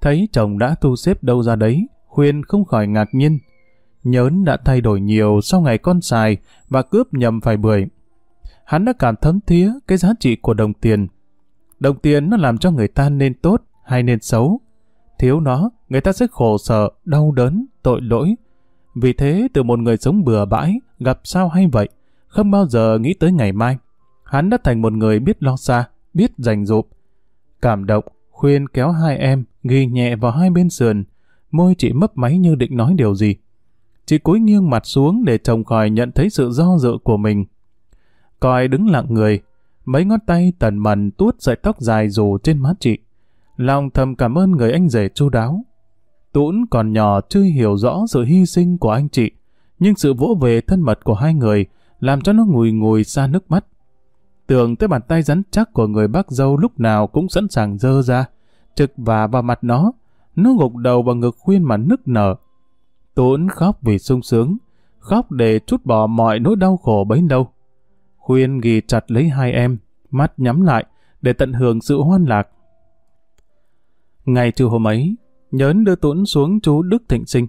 Thấy chồng đã tu xếp đâu ra đấy, Khuyên không khỏi ngạc nhiên. Nhớn đã thay đổi nhiều sau ngày con xài và cướp nhầm phải bưởi. Hắn đã cảm thấm thía cái giá trị của đồng tiền. Đồng tiền nó làm cho người ta nên tốt hay nên xấu. Thiếu nó, người ta sẽ khổ sở, đau đớn, tội lỗi. Vì thế, từ một người sống bừa bãi, gặp sao hay vậy, không bao giờ nghĩ tới ngày mai. Hắn đã thành một người biết lo xa, biết dành dụm. Cảm động, khuyên kéo hai em, ghi nhẹ vào hai bên sườn. Môi chị mấp máy như định nói điều gì. Chị cúi nghiêng mặt xuống để chồng khỏi nhận thấy sự do dự của mình. Coi đứng lặng người, mấy ngón tay tần mần tuốt sợi tóc dài rủ trên má chị. Lòng thầm cảm ơn người anh rể chu đáo. Tũn còn nhỏ chưa hiểu rõ sự hy sinh của anh chị, nhưng sự vỗ về thân mật của hai người làm cho nó ngùi ngùi xa nước mắt. Tưởng tới bàn tay rắn chắc của người bác dâu lúc nào cũng sẵn sàng dơ ra, trực và vào mặt nó, nó gục đầu vào ngực khuyên mà nức nở. Tốn khóc vì sung sướng, khóc để chút bỏ mọi nỗi đau khổ bấy lâu. Khuyên ghi chặt lấy hai em, mắt nhắm lại, để tận hưởng sự hoan lạc. Ngày trưa hôm ấy, nhớn đưa Tuấn xuống chú Đức Thịnh Sinh.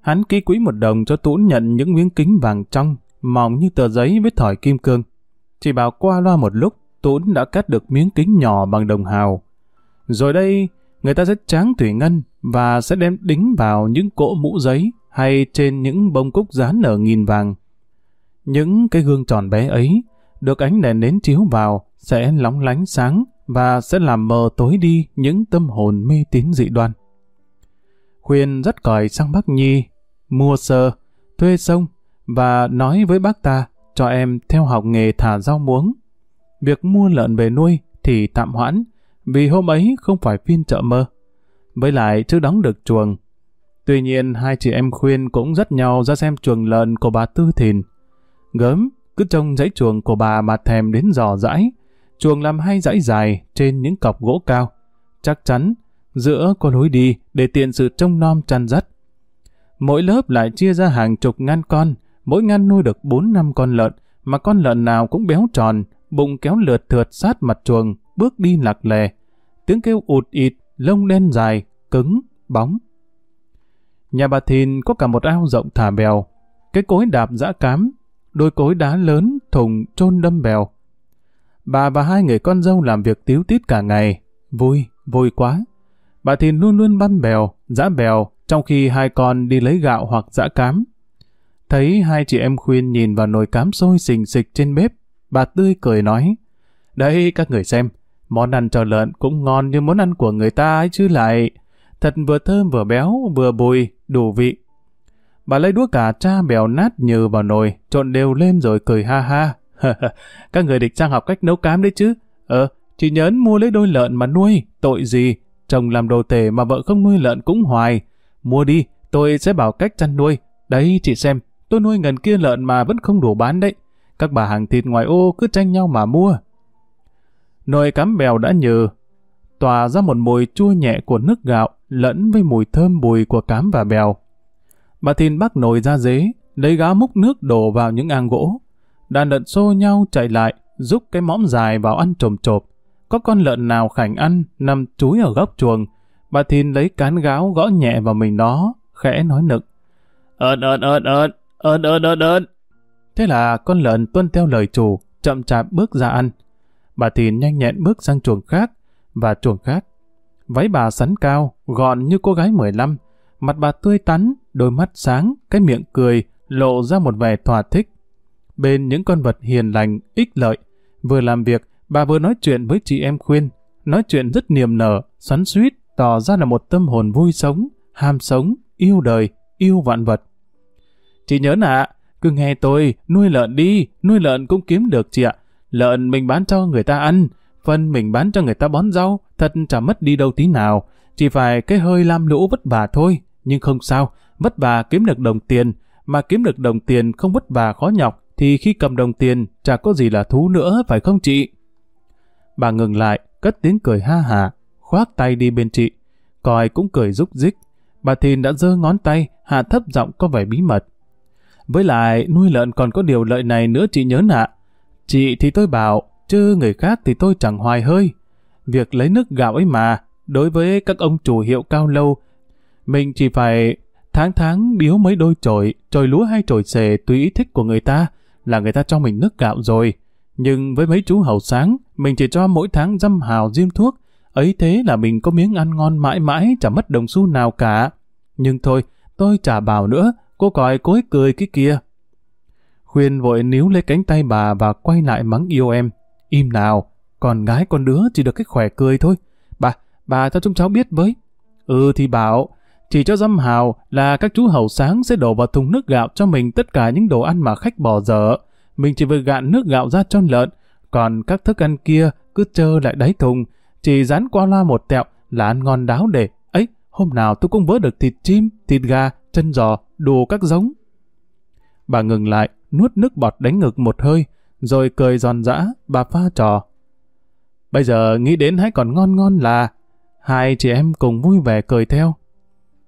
Hắn ký quỹ một đồng cho Tuấn nhận những miếng kính vàng trong, mỏng như tờ giấy với thỏi kim cương. Chỉ bảo qua loa một lúc, tốn đã cắt được miếng kính nhỏ bằng đồng hào. Rồi đây, người ta sẽ tráng thủy ngân và sẽ đem đính vào những cỗ mũ giấy hay trên những bông cúc dán nở nghìn vàng. Những cái gương tròn bé ấy được ánh đèn nến chiếu vào sẽ lóng lánh sáng và sẽ làm mờ tối đi những tâm hồn mê tín dị đoan. Khuyên rất còi sang Bắc Nhi, mua sơ, thuê sông và nói với bác ta cho em theo học nghề thả rau muống. Việc mua lợn về nuôi thì tạm hoãn, vì hôm ấy không phải phiên chợ mơ. Với lại chưa đóng được chuồng. Tuy nhiên hai chị em khuyên cũng rất nhau ra xem chuồng lợn của bà Tư Thìn. Gớm, cứ trông dãy chuồng của bà mà thèm đến dò dãi. Chuồng làm hai dãy dài trên những cọc gỗ cao. Chắc chắn, giữa có lối đi để tiện sự trông nom chăn dắt. Mỗi lớp lại chia ra hàng chục ngăn con, mỗi ngăn nuôi được 4 năm con lợn, mà con lợn nào cũng béo tròn, bụng kéo lượt thượt sát mặt chuồng, bước đi lạc lè. Tiếng kêu ụt ịt, lông đen dài, cứng, bóng. Nhà bà Thìn có cả một ao rộng thả bèo, cái cối đạp dã cám, đôi cối đá lớn, thùng, trôn đâm bèo. Bà và hai người con dâu làm việc tiếu tít cả ngày, vui, vui quá. Bà Thìn luôn luôn băm bèo, dã bèo, trong khi hai con đi lấy gạo hoặc dã cám. Thấy hai chị em khuyên nhìn vào nồi cám sôi xình xịch trên bếp, bà tươi cười nói, đấy các người xem, món ăn cho lợn cũng ngon như món ăn của người ta ấy chứ lại. Thật vừa thơm vừa béo, vừa bùi, đủ vị. Bà lấy đũa cả cha bèo nát nhừ vào nồi, trộn đều lên rồi cười ha ha. [laughs] các người địch sang học cách nấu cám đấy chứ. Ờ, chị nhớn mua lấy đôi lợn mà nuôi, tội gì. Chồng làm đồ tể mà vợ không nuôi lợn cũng hoài. Mua đi, tôi sẽ bảo cách chăn nuôi. Đấy, chị xem, tôi nuôi ngần kia lợn mà vẫn không đủ bán đấy. Các bà hàng thịt ngoài ô cứ tranh nhau mà mua. Nồi cám bèo đã nhừ, tỏa ra một mùi chua nhẹ của nước gạo lẫn với mùi thơm bùi của cám và bèo. Bà Thìn bắt nồi ra dế, lấy gáo múc nước đổ vào những ang gỗ. Đàn lợn xô nhau chạy lại, giúp cái mõm dài vào ăn trồm trộp. Có con lợn nào khảnh ăn, nằm chúi ở góc chuồng. Bà Thìn lấy cán gáo gõ nhẹ vào mình nó, khẽ nói nực. Ơn ơn ơn ơn, ơn ơn ơn ơn. Thế là con lợn tuân theo lời chủ, chậm chạp bước ra ăn. Bà Thìn nhanh nhẹn bước sang chuồng khác, và chuồng khác. Váy bà sắn cao, gọn như cô gái 15, mặt bà tươi tắn, đôi mắt sáng, cái miệng cười, lộ ra một vẻ thỏa thích. Bên những con vật hiền lành, ích lợi, vừa làm việc, bà vừa nói chuyện với chị em khuyên, nói chuyện rất niềm nở, xoắn suýt, tỏ ra là một tâm hồn vui sống, ham sống, yêu đời, yêu vạn vật. Chị nhớ nạ, cứ nghe tôi, nuôi lợn đi, nuôi lợn cũng kiếm được chị ạ. Lợn mình bán cho người ta ăn, phần mình bán cho người ta bón rau, thật chả mất đi đâu tí nào. Chỉ phải cái hơi lam lũ vất vả thôi, nhưng không sao, vất vả kiếm được đồng tiền, mà kiếm được đồng tiền không vất vả khó nhọc, thì khi cầm đồng tiền chả có gì là thú nữa, phải không chị? Bà ngừng lại, cất tiếng cười ha hà, khoác tay đi bên chị. Còi cũng cười rúc rích. Bà Thìn đã giơ ngón tay, hạ thấp giọng có vẻ bí mật. Với lại, nuôi lợn còn có điều lợi này nữa chị nhớ nạ. Chị thì tôi bảo, chứ người khác thì tôi chẳng hoài hơi. Việc lấy nước gạo ấy mà, đối với các ông chủ hiệu cao lâu, mình chỉ phải tháng tháng biếu mấy đôi chổi, chổi lúa hay chổi xề tùy ý thích của người ta, là người ta cho mình nước gạo rồi. Nhưng với mấy chú hầu sáng, mình chỉ cho mỗi tháng dăm hào diêm thuốc, ấy thế là mình có miếng ăn ngon mãi mãi, chả mất đồng xu nào cả. Nhưng thôi, tôi chả bảo nữa, cô còi cối cười cái kia. Khuyên vội níu lấy cánh tay bà và quay lại mắng yêu em. Im nào, con gái con đứa chỉ được cái khỏe cười thôi. Bà, bà cho chúng cháu biết với. Ừ thì bảo, chỉ cho dâm hào là các chú hầu sáng sẽ đổ vào thùng nước gạo cho mình tất cả những đồ ăn mà khách bỏ dở. Mình chỉ vừa gạn nước gạo ra cho lợn, còn các thức ăn kia cứ trơ lại đáy thùng, chỉ dán qua loa một tẹo là ăn ngon đáo để. Hôm nào tôi cũng vớ được thịt chim, thịt gà, chân giò, đủ các giống. Bà ngừng lại, nuốt nước bọt đánh ngực một hơi, rồi cười giòn giã, bà pha trò. Bây giờ nghĩ đến hãy còn ngon ngon là hai chị em cùng vui vẻ cười theo.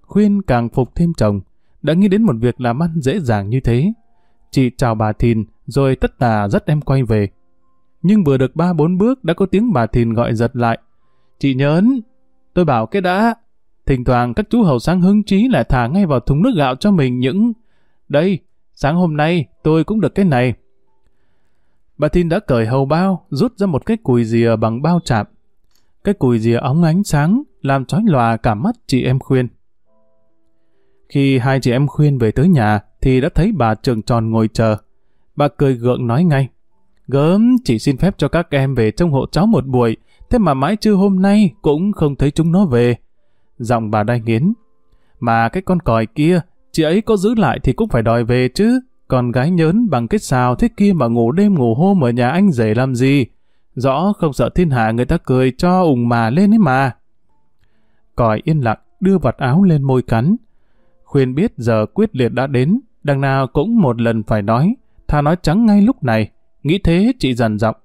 Khuyên càng phục thêm chồng, đã nghĩ đến một việc làm ăn dễ dàng như thế. Chị chào bà Thìn, rồi tất tà dắt em quay về. Nhưng vừa được ba bốn bước đã có tiếng bà Thìn gọi giật lại. Chị nhớn, tôi bảo cái đã. Thỉnh thoảng các chú hầu sáng hứng trí lại thả ngay vào thùng nước gạo cho mình những... Đây, sáng hôm nay tôi cũng được cái này. Bà Thìn đã cởi hầu bao, rút ra một cái cùi rìa bằng bao chạp. Cái cùi rìa óng ánh sáng, làm chói lòa cả mắt chị em khuyên. Khi hai chị em khuyên về tới nhà, thì đã thấy bà trường tròn ngồi chờ. Bà cười gượng nói ngay. Gớm, chỉ xin phép cho các em về trong hộ cháu một buổi, thế mà mãi trưa hôm nay cũng không thấy chúng nó về. Giọng bà đai nghiến. Mà cái con còi kia, chị ấy có giữ lại thì cũng phải đòi về chứ. Còn gái nhớn bằng cái xào thế kia mà ngủ đêm ngủ hôm ở nhà anh rể làm gì? Rõ không sợ thiên hạ người ta cười cho ủng mà lên ấy mà. Còi yên lặng, đưa vạt áo lên môi cắn. Khuyên biết giờ quyết liệt đã đến, đằng nào cũng một lần phải nói, thà nói trắng ngay lúc này. Nghĩ thế chị dần giọng.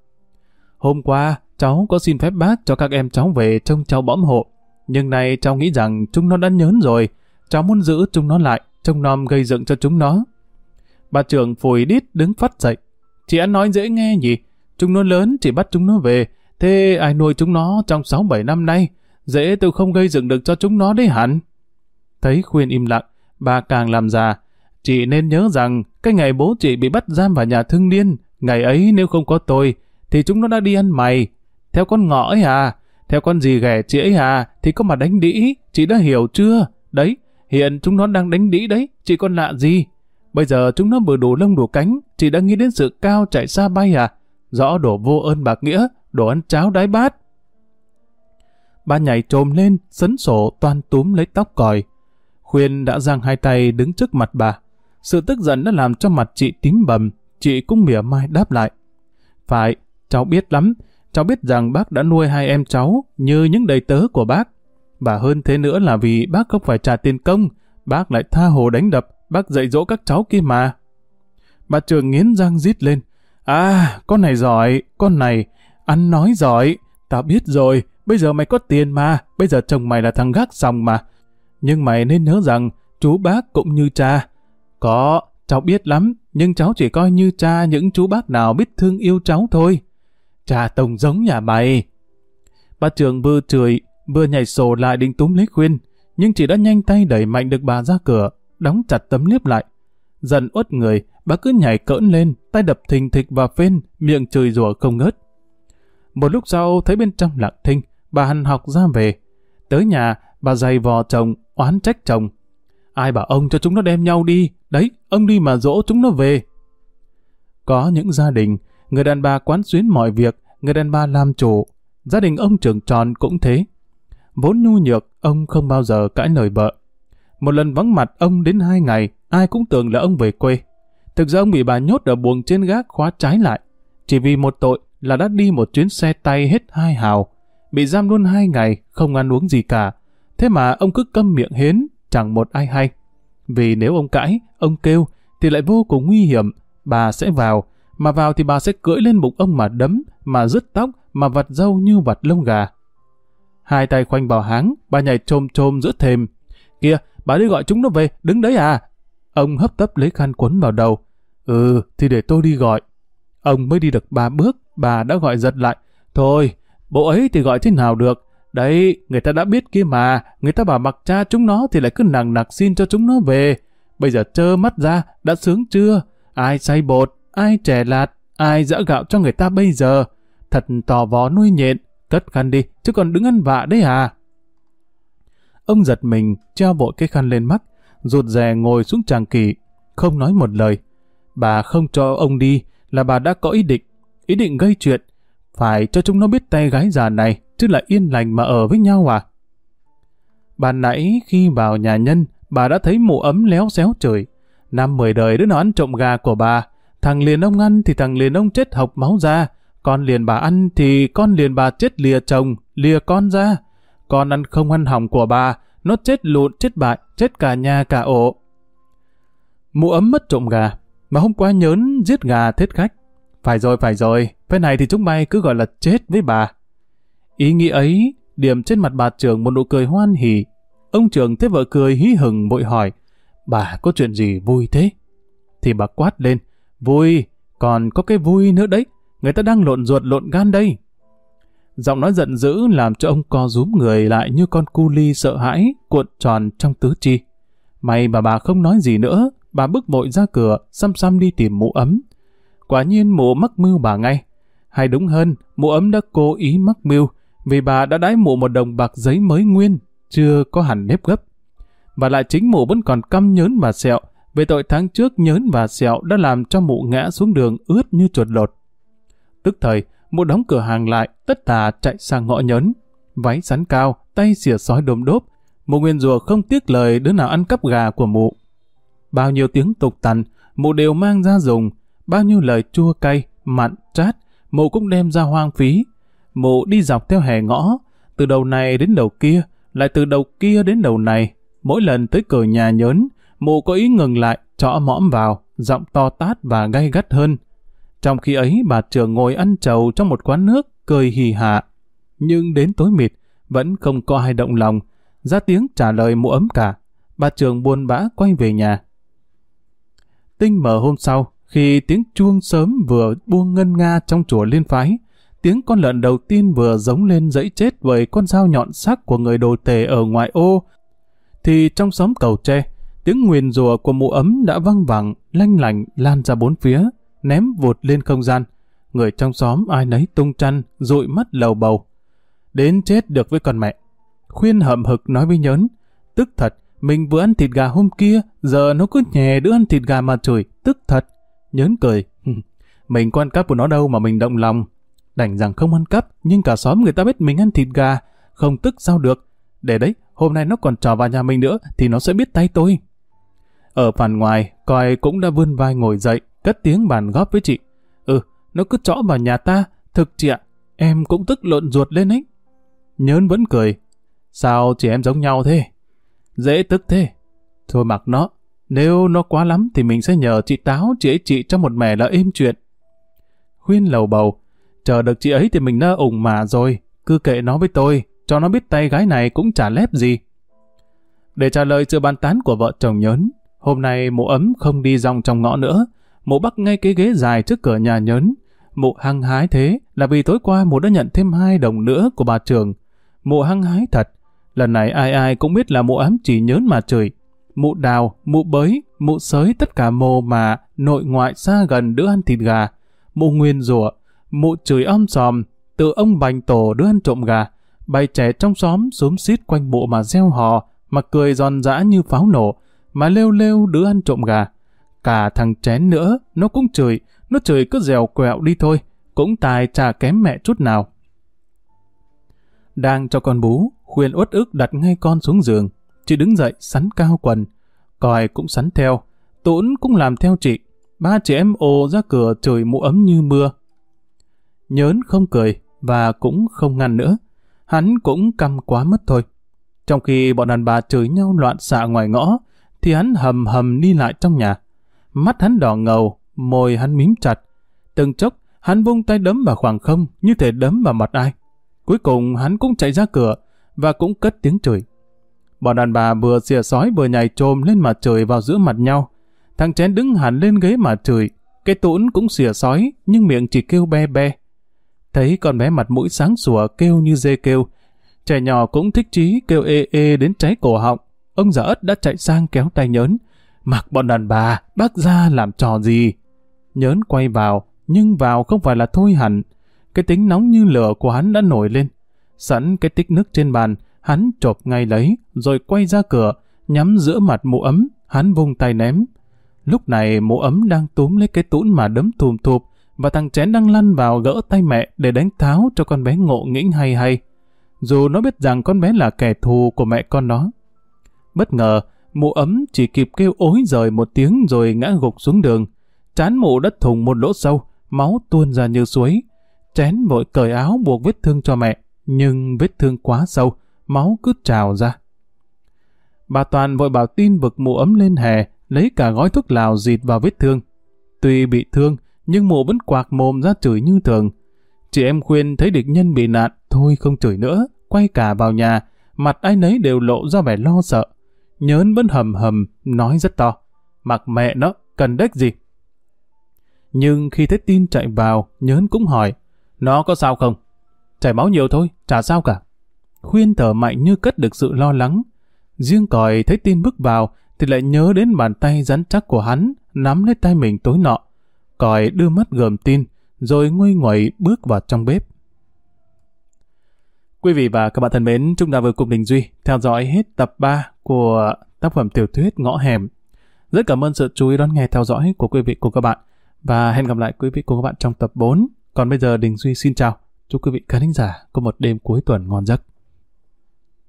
Hôm qua, cháu có xin phép bác cho các em cháu về trông cháu bõm hộ. Nhưng nay cháu nghĩ rằng chúng nó đã nhớn rồi, cháu muốn giữ chúng nó lại, trông nom gây dựng cho chúng nó. Bà trưởng phùi đít đứng phát dậy. Chị ăn nói dễ nghe nhỉ? Chúng nó lớn chỉ bắt chúng nó về. Thế ai nuôi chúng nó trong 6-7 năm nay? Dễ tôi không gây dựng được cho chúng nó đấy hẳn. Thấy khuyên im lặng, bà càng làm già. Chị nên nhớ rằng cái ngày bố chị bị bắt giam vào nhà thương niên, ngày ấy nếu không có tôi, thì chúng nó đã đi ăn mày. Theo con ngõ ấy à? Theo con gì ghẻ chị ấy à? Thì có mà đánh đĩ, chị đã hiểu chưa? Đấy, hiện chúng nó đang đánh đĩ đấy, chị còn lạ gì? Bây giờ chúng nó vừa đủ lông đủ cánh, chị đã nghĩ đến sự cao chạy xa bay à? Rõ đổ vô ơn bạc nghĩa, đổ ăn cháo đái bát. Ba nhảy trồm lên, sấn sổ toan túm lấy tóc còi. Khuyên đã giang hai tay đứng trước mặt bà. Sự tức giận đã làm cho mặt chị tím bầm, chị cũng mỉa mai đáp lại. Phải, cháu biết lắm, cháu biết rằng bác đã nuôi hai em cháu như những đầy tớ của bác. Và hơn thế nữa là vì bác không phải trả tiền công, bác lại tha hồ đánh đập, bác dạy dỗ các cháu kia mà. Bà trường nghiến răng rít lên. À, con này giỏi, con này, ăn nói giỏi, tao biết rồi, bây giờ mày có tiền mà, bây giờ chồng mày là thằng gác xong mà. Nhưng mày nên nhớ rằng, chú bác cũng như cha. Có, cháu biết lắm, nhưng cháu chỉ coi như cha những chú bác nào biết thương yêu cháu thôi. Cha tông giống nhà mày. Bà trường vừa chửi, vừa nhảy sổ lại định túm lấy khuyên, nhưng chỉ đã nhanh tay đẩy mạnh được bà ra cửa, đóng chặt tấm liếp lại. Dần uất người, bà cứ nhảy cỡn lên, tay đập thình thịch vào phên, miệng chửi rủa không ngớt. Một lúc sau thấy bên trong lặng thinh, bà hằn học ra về. Tới nhà, bà giày vò chồng, oán trách chồng. Ai bảo ông cho chúng nó đem nhau đi, đấy, ông đi mà dỗ chúng nó về. Có những gia đình, người đàn bà quán xuyến mọi việc, người đàn bà làm chủ. Gia đình ông trưởng tròn cũng thế. Vốn nhu nhược, ông không bao giờ cãi lời vợ. Một lần vắng mặt ông đến hai ngày, ai cũng tưởng là ông về quê. Thực ra ông bị bà nhốt ở buồng trên gác khóa trái lại. Chỉ vì một tội là đã đi một chuyến xe tay hết hai hào. Bị giam luôn hai ngày, không ăn uống gì cả. Thế mà ông cứ câm miệng hến, chẳng một ai hay. Vì nếu ông cãi, ông kêu, thì lại vô cùng nguy hiểm. Bà sẽ vào, mà vào thì bà sẽ cưỡi lên bụng ông mà đấm, mà rứt tóc, mà vặt râu như vặt lông gà. Hai tay khoanh vào háng, bà nhảy trôm trôm giữa thềm. Kìa, bà đi gọi chúng nó về, đứng đấy à? Ông hấp tấp lấy khăn quấn vào đầu. Ừ, thì để tôi đi gọi. Ông mới đi được ba bước, bà đã gọi giật lại. Thôi, bộ ấy thì gọi thế nào được? Đấy, người ta đã biết kia mà, người ta bảo mặc cha chúng nó thì lại cứ nặng nặc xin cho chúng nó về. Bây giờ trơ mắt ra, đã sướng chưa? Ai say bột, ai trẻ lạt, ai dã gạo cho người ta bây giờ? Thật tò vò nuôi nhện, cất khăn đi, chứ còn đứng ăn vạ đấy à? Ông giật mình, treo vội cái khăn lên mắt, rụt rè ngồi xuống tràng kỳ, không nói một lời. Bà không cho ông đi là bà đã có ý định, ý định gây chuyện, phải cho chúng nó biết tay gái già này, chứ là yên lành mà ở với nhau à? Bà nãy khi vào nhà nhân, bà đã thấy mụ ấm léo xéo trời. Năm mười đời đứa nó ăn trộm gà của bà, thằng liền ông ăn thì thằng liền ông chết học máu ra, con liền bà ăn thì con liền bà chết lìa chồng, lìa con ra. Con ăn không ăn hỏng của bà, nó chết lụn, chết bại, chết cả nhà cả ổ. Mụ ấm mất trộm gà. Mà hôm qua nhớn giết gà thết khách. Phải rồi, phải rồi, cái này thì chúng bay cứ gọi là chết với bà. Ý nghĩ ấy, điểm trên mặt bà trưởng một nụ cười hoan hỉ. Ông trưởng thấy vợ cười hí hừng vội hỏi, bà có chuyện gì vui thế? Thì bà quát lên, vui, còn có cái vui nữa đấy, người ta đang lộn ruột lộn gan đây. Giọng nói giận dữ làm cho ông co rúm người lại như con cu ly sợ hãi, cuộn tròn trong tứ chi. May mà bà không nói gì nữa, bà bước vội ra cửa, xăm xăm đi tìm mũ ấm. Quả nhiên mụ mắc mưu bà ngay. Hay đúng hơn, mụ ấm đã cố ý mắc mưu, vì bà đã đãi mụ một đồng bạc giấy mới nguyên, chưa có hẳn nếp gấp. Và lại chính mụ vẫn còn căm nhớn mà sẹo, về tội tháng trước nhớn và sẹo đã làm cho mụ ngã xuống đường ướt như chuột lột. Tức thời, mụ đóng cửa hàng lại, tất tà chạy sang ngõ nhớn. Váy sắn cao, tay xỉa sói đồm đốp. Mụ nguyên rùa không tiếc lời đứa nào ăn cắp gà của mụ. Bao nhiêu tiếng tục tằn, mụ đều mang ra dùng. Bao nhiêu lời chua cay, mặn, chát, mụ cũng đem ra hoang phí. Mụ đi dọc theo hè ngõ, từ đầu này đến đầu kia, lại từ đầu kia đến đầu này. Mỗi lần tới cửa nhà nhớn, mụ có ý ngừng lại, chõ mõm vào, giọng to tát và gay gắt hơn. Trong khi ấy bà trưởng ngồi ăn trầu trong một quán nước, cười hì hạ. Nhưng đến tối mịt, vẫn không có ai động lòng. Ra tiếng trả lời mụ ấm cả. Bà trưởng buồn bã quay về nhà. Tinh mở hôm sau, khi tiếng chuông sớm vừa buông ngân nga trong chùa liên phái, tiếng con lợn đầu tiên vừa giống lên dãy chết với con dao nhọn sắc của người đồ tể ở ngoài ô, thì trong xóm cầu tre, tiếng nguyền rùa của mụ ấm đã văng vẳng, lanh lành lan ra bốn phía ném vụt lên không gian. Người trong xóm ai nấy tung chăn, dụi mắt lầu bầu. Đến chết được với con mẹ. Khuyên hậm hực nói với nhớn. Tức thật, mình vừa ăn thịt gà hôm kia, giờ nó cứ nhè đứa ăn thịt gà mà chửi, tức thật. Nhớn cười. mình quan cắp của nó đâu mà mình động lòng. Đành rằng không ăn cắp, nhưng cả xóm người ta biết mình ăn thịt gà, không tức sao được. Để đấy, hôm nay nó còn trò vào nhà mình nữa, thì nó sẽ biết tay tôi. Ở phần ngoài, coi cũng đã vươn vai ngồi dậy, cất tiếng bàn góp với chị. Ừ, nó cứ trõ vào nhà ta, thực chị ạ, em cũng tức lộn ruột lên ấy. Nhớn vẫn cười. Sao chị em giống nhau thế? Dễ tức thế. Thôi mặc nó, nếu nó quá lắm thì mình sẽ nhờ chị Táo chị ấy chị cho một mẻ là êm chuyện. Khuyên lầu bầu, chờ được chị ấy thì mình đã ủng mà rồi, cứ kệ nó với tôi, cho nó biết tay gái này cũng chả lép gì. Để trả lời sự bàn tán của vợ chồng nhớn, hôm nay mụ ấm không đi rong trong ngõ nữa, mụ bắt ngay cái ghế dài trước cửa nhà nhớn. Mụ hăng hái thế là vì tối qua mụ đã nhận thêm hai đồng nữa của bà trường. Mụ hăng hái thật. Lần này ai ai cũng biết là mụ ấm chỉ nhớn mà chửi. Mụ đào, mụ bới, mụ sới tất cả mồ mà nội ngoại xa gần đứa ăn thịt gà. Mụ nguyên rủa, mụ chửi om sòm, từ ông bành tổ đứa ăn trộm gà. Bày trẻ trong xóm xuống xít quanh mụ mà gieo hò, mà cười giòn giã như pháo nổ, mà lêu lêu đứa ăn trộm gà. Cả thằng chén nữa, nó cũng chửi, nó chửi cứ dèo quẹo đi thôi, cũng tài chả kém mẹ chút nào. Đang cho con bú, khuyên uất ức đặt ngay con xuống giường. Chị đứng dậy sắn cao quần, còi cũng sắn theo, tốn cũng làm theo chị. Ba chị em ồ ra cửa trời mũ ấm như mưa. Nhớn không cười và cũng không ngăn nữa. Hắn cũng căm quá mất thôi. Trong khi bọn đàn bà chửi nhau loạn xạ ngoài ngõ, thì hắn hầm hầm đi lại trong nhà. Mắt hắn đỏ ngầu, môi hắn mím chặt. Từng chốc, hắn vung tay đấm vào khoảng không như thể đấm vào mặt ai. Cuối cùng hắn cũng chạy ra cửa và cũng cất tiếng chửi. Bọn đàn bà vừa xìa sói vừa nhảy trồm lên mà chửi vào giữa mặt nhau. Thằng chén đứng hẳn lên ghế mà chửi. Cái tũn cũng xìa sói nhưng miệng chỉ kêu be be. Thấy con bé mặt mũi sáng sủa kêu như dê kêu. Trẻ nhỏ cũng thích chí kêu ê ê đến cháy cổ họng. Ông già ất đã chạy sang kéo tay nhớn. Mặc bọn đàn bà, bác ra làm trò gì? Nhớn quay vào, nhưng vào không phải là thôi hẳn. Cái tính nóng như lửa của hắn đã nổi lên. Sẵn cái tích nước trên bàn, hắn chộp ngay lấy, rồi quay ra cửa, nhắm giữa mặt mụ ấm, hắn vung tay ném. Lúc này mụ ấm đang túm lấy cái tũn mà đấm thùm thụp, và thằng chén đang lăn vào gỡ tay mẹ để đánh tháo cho con bé ngộ nghĩnh hay hay. Dù nó biết rằng con bé là kẻ thù của mẹ con nó. Bất ngờ, Mụ ấm chỉ kịp kêu ối rời một tiếng rồi ngã gục xuống đường. Chán mụ đất thùng một lỗ sâu, máu tuôn ra như suối. Chén vội cởi áo buộc vết thương cho mẹ, nhưng vết thương quá sâu, máu cứ trào ra. Bà Toàn vội bảo tin vực mụ ấm lên hè, lấy cả gói thuốc lào dịt vào vết thương. Tuy bị thương, nhưng mụ vẫn quạc mồm ra chửi như thường. Chị em khuyên thấy địch nhân bị nạn, thôi không chửi nữa, quay cả vào nhà, mặt ai nấy đều lộ ra vẻ lo sợ. Nhớn vẫn hầm hầm, nói rất to. Mặc mẹ nó, cần đếch gì? Nhưng khi thấy tin chạy vào, Nhớn cũng hỏi, nó có sao không? Chảy máu nhiều thôi, chả sao cả. Khuyên thở mạnh như cất được sự lo lắng. Riêng còi thấy tin bước vào, thì lại nhớ đến bàn tay rắn chắc của hắn, nắm lấy tay mình tối nọ. Còi đưa mắt gầm tin, rồi nguôi ngoẩy bước vào trong bếp. Quý vị và các bạn thân mến, chúng ta vừa cùng Đình Duy theo dõi hết tập 3 của tác phẩm tiểu thuyết Ngõ Hẻm. Rất cảm ơn sự chú ý đón nghe theo dõi của quý vị cùng các bạn và hẹn gặp lại quý vị cùng các bạn trong tập 4. Còn bây giờ Đình Duy xin chào. Chúc quý vị khán giả có một đêm cuối tuần ngon giấc.